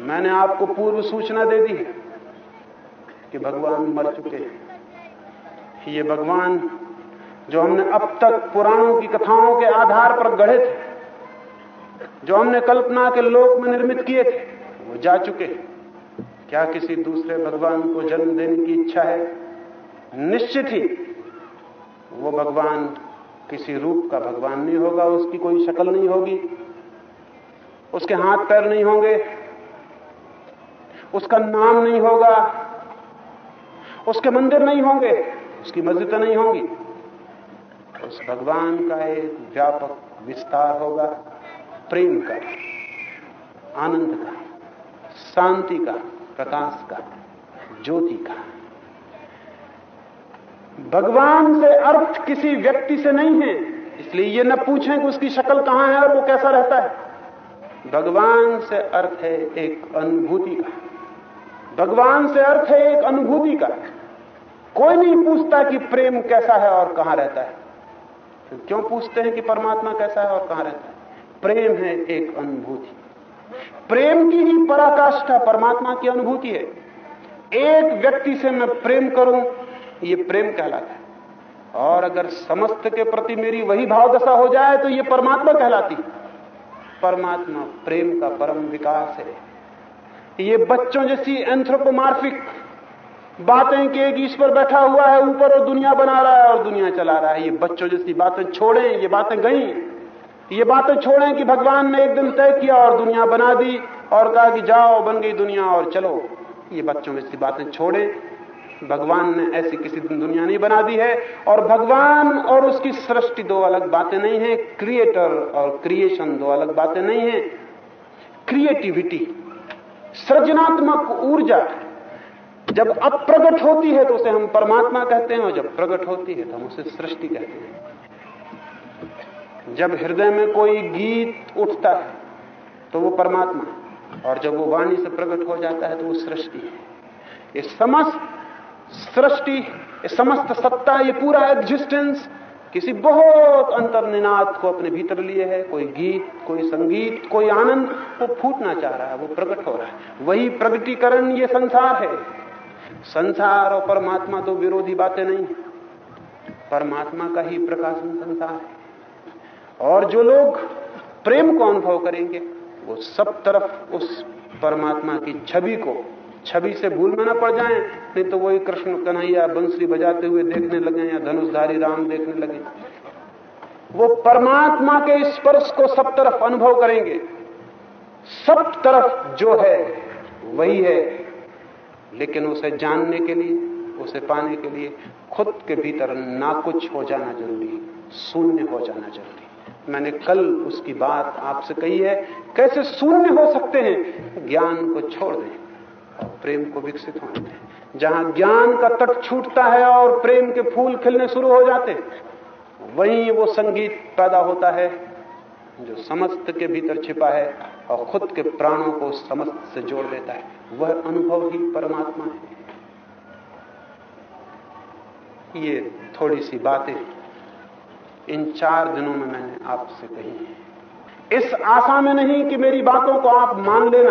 मैंने आपको पूर्व सूचना दे दी कि भगवान मर चुके हैं। ये भगवान जो हमने अब तक पुराणों की कथाओं के आधार पर गढ़े थे, जो हमने कल्पना के लोक में निर्मित किए थे, वो जा चुके क्या किसी दूसरे भगवान को जन्म देने की इच्छा है? निश्चित ही वो भगवान किसी रूप का भगवान नहीं होगा, उसकी कोई शक्ल नहीं होगी, उसके हाथ पैर नहीं होंगे, उसका नाम नहीं होगा उसके मंदिर नहीं होंगे, उसकी मस्जिदें नहीं होंगी। उस भगवान का एक व्यापक विस्तार होगा, प्रेम का, आनंद का, शांति का, प्रकाश का, ज्योति का। भगवान से अर्थ किसी व्यक्ति से नहीं है, इसलिए ये न पूछें कि उसकी शक्ल कहाँ है और वो कैसा रहता है। भगवान से अर्थ है एक अनुभूति का। भगवान से अर्थ है एक अनुभूति का। कोई नहीं पूछता कि प्रेम कैसा है और कहाँ रहता है। क्यों पूछते हैं कि परमात्मा कैसा है और कहाँ रहता है? प्रेम है एक अनुभूति। प्रेम की ही पराकाष्ठा परमात्मा की अनुभूति है। एक व्यक्ति से मैं प्रेम करूँ, ये प्रेम कहलाता है। और अगर समस्त के प्रति मेरी वही भाव दशा हो जाए तो ये परमात्मा कहलाती परमात्मा प्रेम का परम विकास है। ये बच्चों जैसी एंथ्रोपोमार्फिक बातें कि एक ईश्वर बैठा हुआ है, ऊपर और दुनिया बना रहा है और दुनिया चला रहा है। ये बच्चों जैसी बातें छोड़ें, ये बातें गई। ये बातें छोड़ें कि भगवान ने एक दिन तय किया और दुनिया बना दी और कहा कि जाओ, बन गई दुनिया और चलो। ये बच्चों जैसी बातें छोड़ें। भगवान ने ऐसी किसी दिन दुनिया नहीं बना दी है और भगवान और उसकी सृष्टि दो अलग बातें नहीं है क्रिएटर और क्रिएशन दो अलग बातें नहीं है। क्रिएटिविटी सृजनात्मक ऊर्जा जब अप्रगट होती है तो उसे हम परमात्मा कहते हैं और जब प्रगट होती है तो हम उसे सृष्टि कहते हैं। जब हृदय में कोई गीत उठता है तो वो परमात्मा और जब वो वाणी से प्रकट हो जाता है तो वो सृष्टि है। ये समस्त सृष्टि समस्त सत्ता, ये पूरा एग्जिस्टेंस किसी बहुत अंतर्निनाद को अपने भीतर लिए है, कोई गीत, कोई संगीत, कोई आनंद, वो फूटना चाह रहा है, वो प्रकट हो रहा है। वही प्रगटीकरण ये संसार है। संसार और परमात्मा तो विरोधी बातें नहीं परमात्मा का ही प्रकाशन संसार है। और जो लोग प्रेम को अनुभव करेंगे, वो सब तरफ़ उस परमात्मा की छवि को छवि से भूल में ना पड़ जाएँ, नहीं तो वही कृष्ण कन्हैया बंसरी बजाते हुए देखने लगे या धनुषधारी राम देखने लगे। वो परमात्मा के स्पर्श को सब तरफ़ अनुभव करेंगे। सब तरफ़ जो है, वही है। लेकिन उसे जानने के लिए, उसे पाने के लिए खुद के भीतर ना कुछ हो जाना ज़रूरी, शून्य हो जाना ज़रूरी। मैंने कल उसकी बात आपसे कही है, कैसे शून्य हो सकते हैं? ज्ञान को छोड़ दें। प्रेम को विकसित होने दें जहाँ ज्ञान का तट छूटता है और प्रेम के फूल खिलने शुरू हो जाते वहीं वो संगीत पैदा होता है, जो समस्त के भीतर छिपा है और खुद के प्राणों को समस्त से जोड़ देता है। वह अनुभव ही परमात्मा है। ये थोड़ी सी बातें इन चार दिनों में मैंने आपसे कही इस आशा में नहीं कि मेरी बातों को आप मान लेना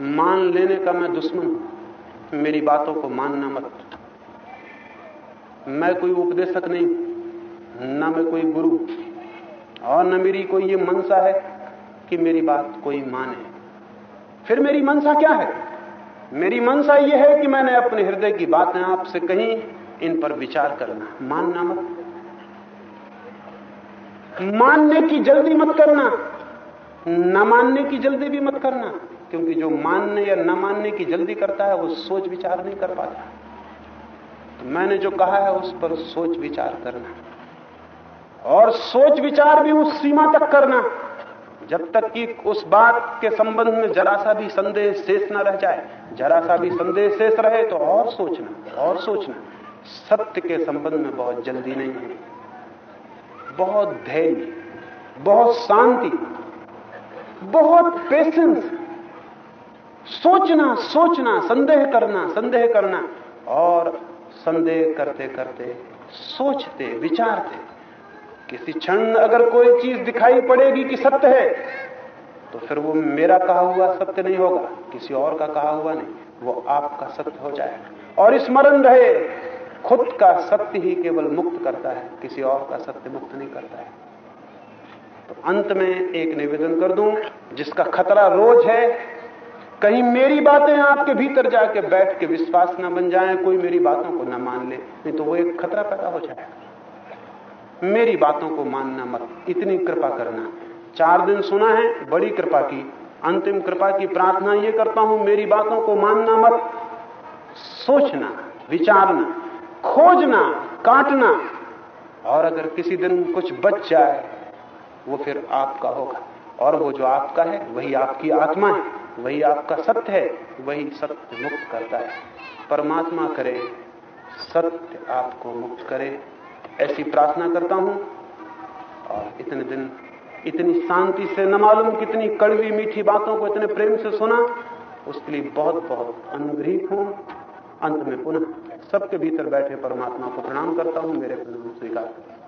मान लेने का मैं दुश्मन हूँ। मेरी बातों को मानना मत। मैं कोई उपदेशक नहीं न मैं कोई गुरु और न मेरी कोई ये मनसा है कि मेरी बात कोई माने। फिर मेरी मनसा क्या है? मेरी मनसा यह है कि मैंने अपने हृदय की बातें आपसे कही इन पर विचार करना। मानना मत। मानने की जल्दी मत करना। न मानने की जल्दी भी मत करना। क्योंकि जो मानने या न मानने की जल्दी करता है, वो सोच विचार नहीं कर पाता। तो मैंने जो कहा है, उस पर सोच विचार करना। और सोच विचार भी उस सीमा तक करना, जब तक कि उस बात के संबंध में जरा सा भी संदेह शेष न रह जाए। जरा सा भी संदेह शेष रहे तो और सोचना और सोचना। सत्य के संबंध में बहुत जल्दी नहीं है। बहुत धैर्य, बहुत शांति, बहुत पेशेंस सोचना सोचना, संदेह करना संदेह करना, और संदेह करते करते सोचते, विचारते, किसी क्षण अगर कोई चीज़ दिखाई पड़ेगी कि सत्य है तो फिर वो मेरा कहा हुआ सत्य नहीं होगा, किसी और का कहा हुआ नहीं, वो आपका सत्य हो जाएगा। और स्मरण रहे, खुद का सत्य ही केवल मुक्त करता है, किसी और का सत्य मुक्त नहीं करता है। तो अंत में एक निवेदन कर दूँ, जिसका खतरा रोज है कहीं मेरी बातें आपके भीतर जाके बैठ के विश्वास ना बन जाए, कोई मेरी बातों को ना मान ले, नहीं तो वो एक खतरा पैदा हो जाएगा। मेरी बातों को मानना मत, इतनी कृपा करना। चार दिन सुना है, बड़ी कृपा की, अंतिम कृपा की प्रार्थना ये करता हूँ, मेरी बातों को मानना मत, सोचना, विचारना, खोजना, काटना, और अगर किसी दिन कुछ बच जाए, वो फिर आपका होगा, और वो जो आपका है, वही आपकी आत्मा है। वही आपका सत्य है, वही सत्य मुक्त करता है। परमात्मा करे, सत्य आपको मुक्त करे। ऐसी प्रार्थना करता हूँ, और इतने दिन इतनी शांति से, न मालूम कितनी कड़वी मीठी बातों को इतने प्रेम से सुना, उसके लिए बहुत बहुत अनुग्रहित हूँ। अंत में पुनः सबके भीतर बैठे परमात्मा को प्रणाम करता हूँ, मेरे प्रणाम स्वीकार करें